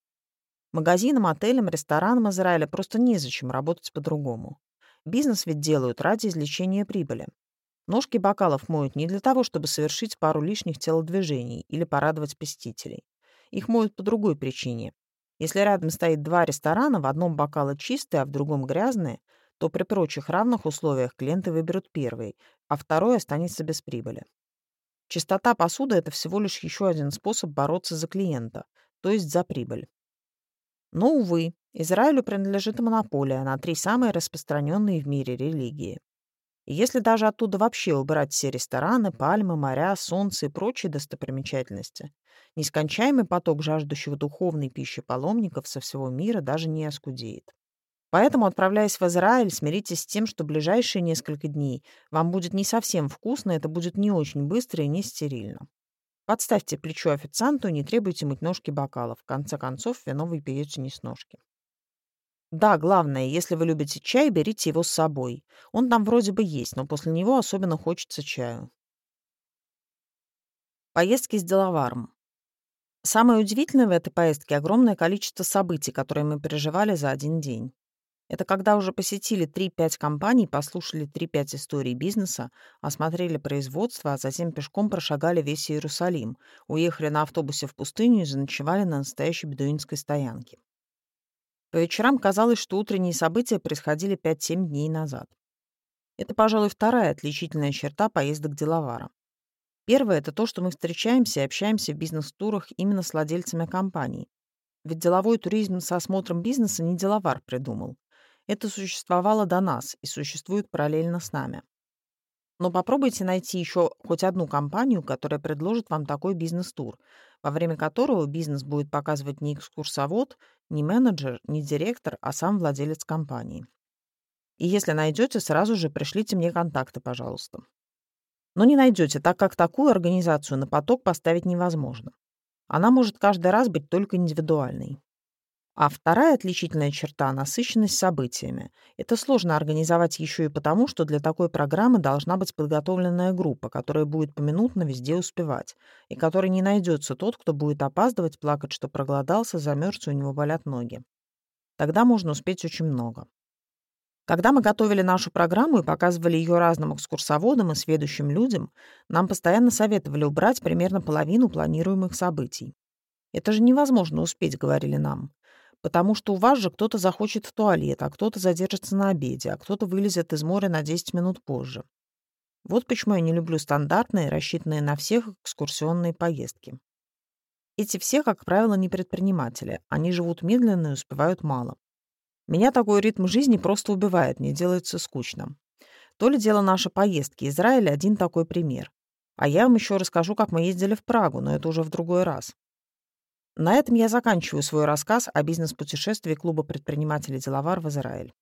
Магазинам, отелям, ресторанам Израиля просто незачем работать по-другому. Бизнес ведь делают ради извлечения прибыли. Ножки бокалов моют не для того, чтобы совершить пару лишних телодвижений или порадовать посетителей. Их моют по другой причине если рядом стоит два ресторана, в одном бокалы чистые, а в другом грязные, то при прочих равных условиях клиенты выберут первый, а второй останется без прибыли. Чистота посуды – это всего лишь еще один способ бороться за клиента, то есть за прибыль. Но, увы, Израилю принадлежит монополия на три самые распространенные в мире религии. И если даже оттуда вообще убрать все рестораны, пальмы, моря, солнце и прочие достопримечательности, нескончаемый поток жаждущих духовной пищи паломников со всего мира даже не оскудеет. Поэтому, отправляясь в Израиль, смиритесь с тем, что ближайшие несколько дней вам будет не совсем вкусно, это будет не очень быстро и не стерильно. Подставьте плечо официанту и не требуйте мыть ножки бокалов. В конце концов, вино вы пьете не с ножки. Да, главное, если вы любите чай, берите его с собой. Он там вроде бы есть, но после него особенно хочется чаю. Поездки с деловаром. Самое удивительное в этой поездке– огромное количество событий, которые мы переживали за один день. Это когда уже посетили 3-5 компаний, послушали 3-5 историй бизнеса, осмотрели производство, а затем пешком прошагали весь Иерусалим, уехали на автобусе в пустыню и заночевали на настоящей бедуинской стоянке. По вечерам казалось, что утренние события происходили 5-7 дней назад. Это, пожалуй, вторая отличительная черта поездок деловара. Первое — это то, что мы встречаемся и общаемся в бизнес-турах именно с владельцами компаний. Ведь деловой туризм с осмотром бизнеса не деловар придумал. Это существовало до нас и существует параллельно с нами. Но попробуйте найти еще хоть одну компанию, которая предложит вам такой бизнес-тур, во время которого бизнес будет показывать не экскурсовод, не менеджер, не директор, а сам владелец компании. И если найдете, сразу же пришлите мне контакты, пожалуйста. Но не найдете, так как такую организацию на поток поставить невозможно. Она может каждый раз быть только индивидуальной. А вторая отличительная черта– насыщенность событиями. Это сложно организовать еще и потому, что для такой программы должна быть подготовленная группа, которая будет поминутно везде успевать, и которой не найдется тот, кто будет опаздывать, плакать, что проголодался, замерз, у него болят ноги. Тогда можно успеть очень много. Когда мы готовили нашу программу и показывали ее разным экскурсоводам и сведущим людям, нам постоянно советовали убрать примерно половину планируемых событий. «Это же невозможно успеть», — говорили нам. Потому что у вас же кто-то захочет в туалет, а кто-то задержится на обеде, а кто-то вылезет из моря на 10 минут позже. Вот почему я не люблю стандартные, рассчитанные на всех экскурсионные поездки. Эти все, как правило, не предприниматели. Они живут медленно и успевают мало. Меня такой ритм жизни просто убивает, мне делается скучно. То ли дело наши поездки. Израиль — один такой пример. А я вам еще расскажу, как мы ездили в Прагу, но это уже в другой раз. На этом я заканчиваю свой рассказ о бизнес-путешествии клуба предпринимателей «Деловар» в Израиль.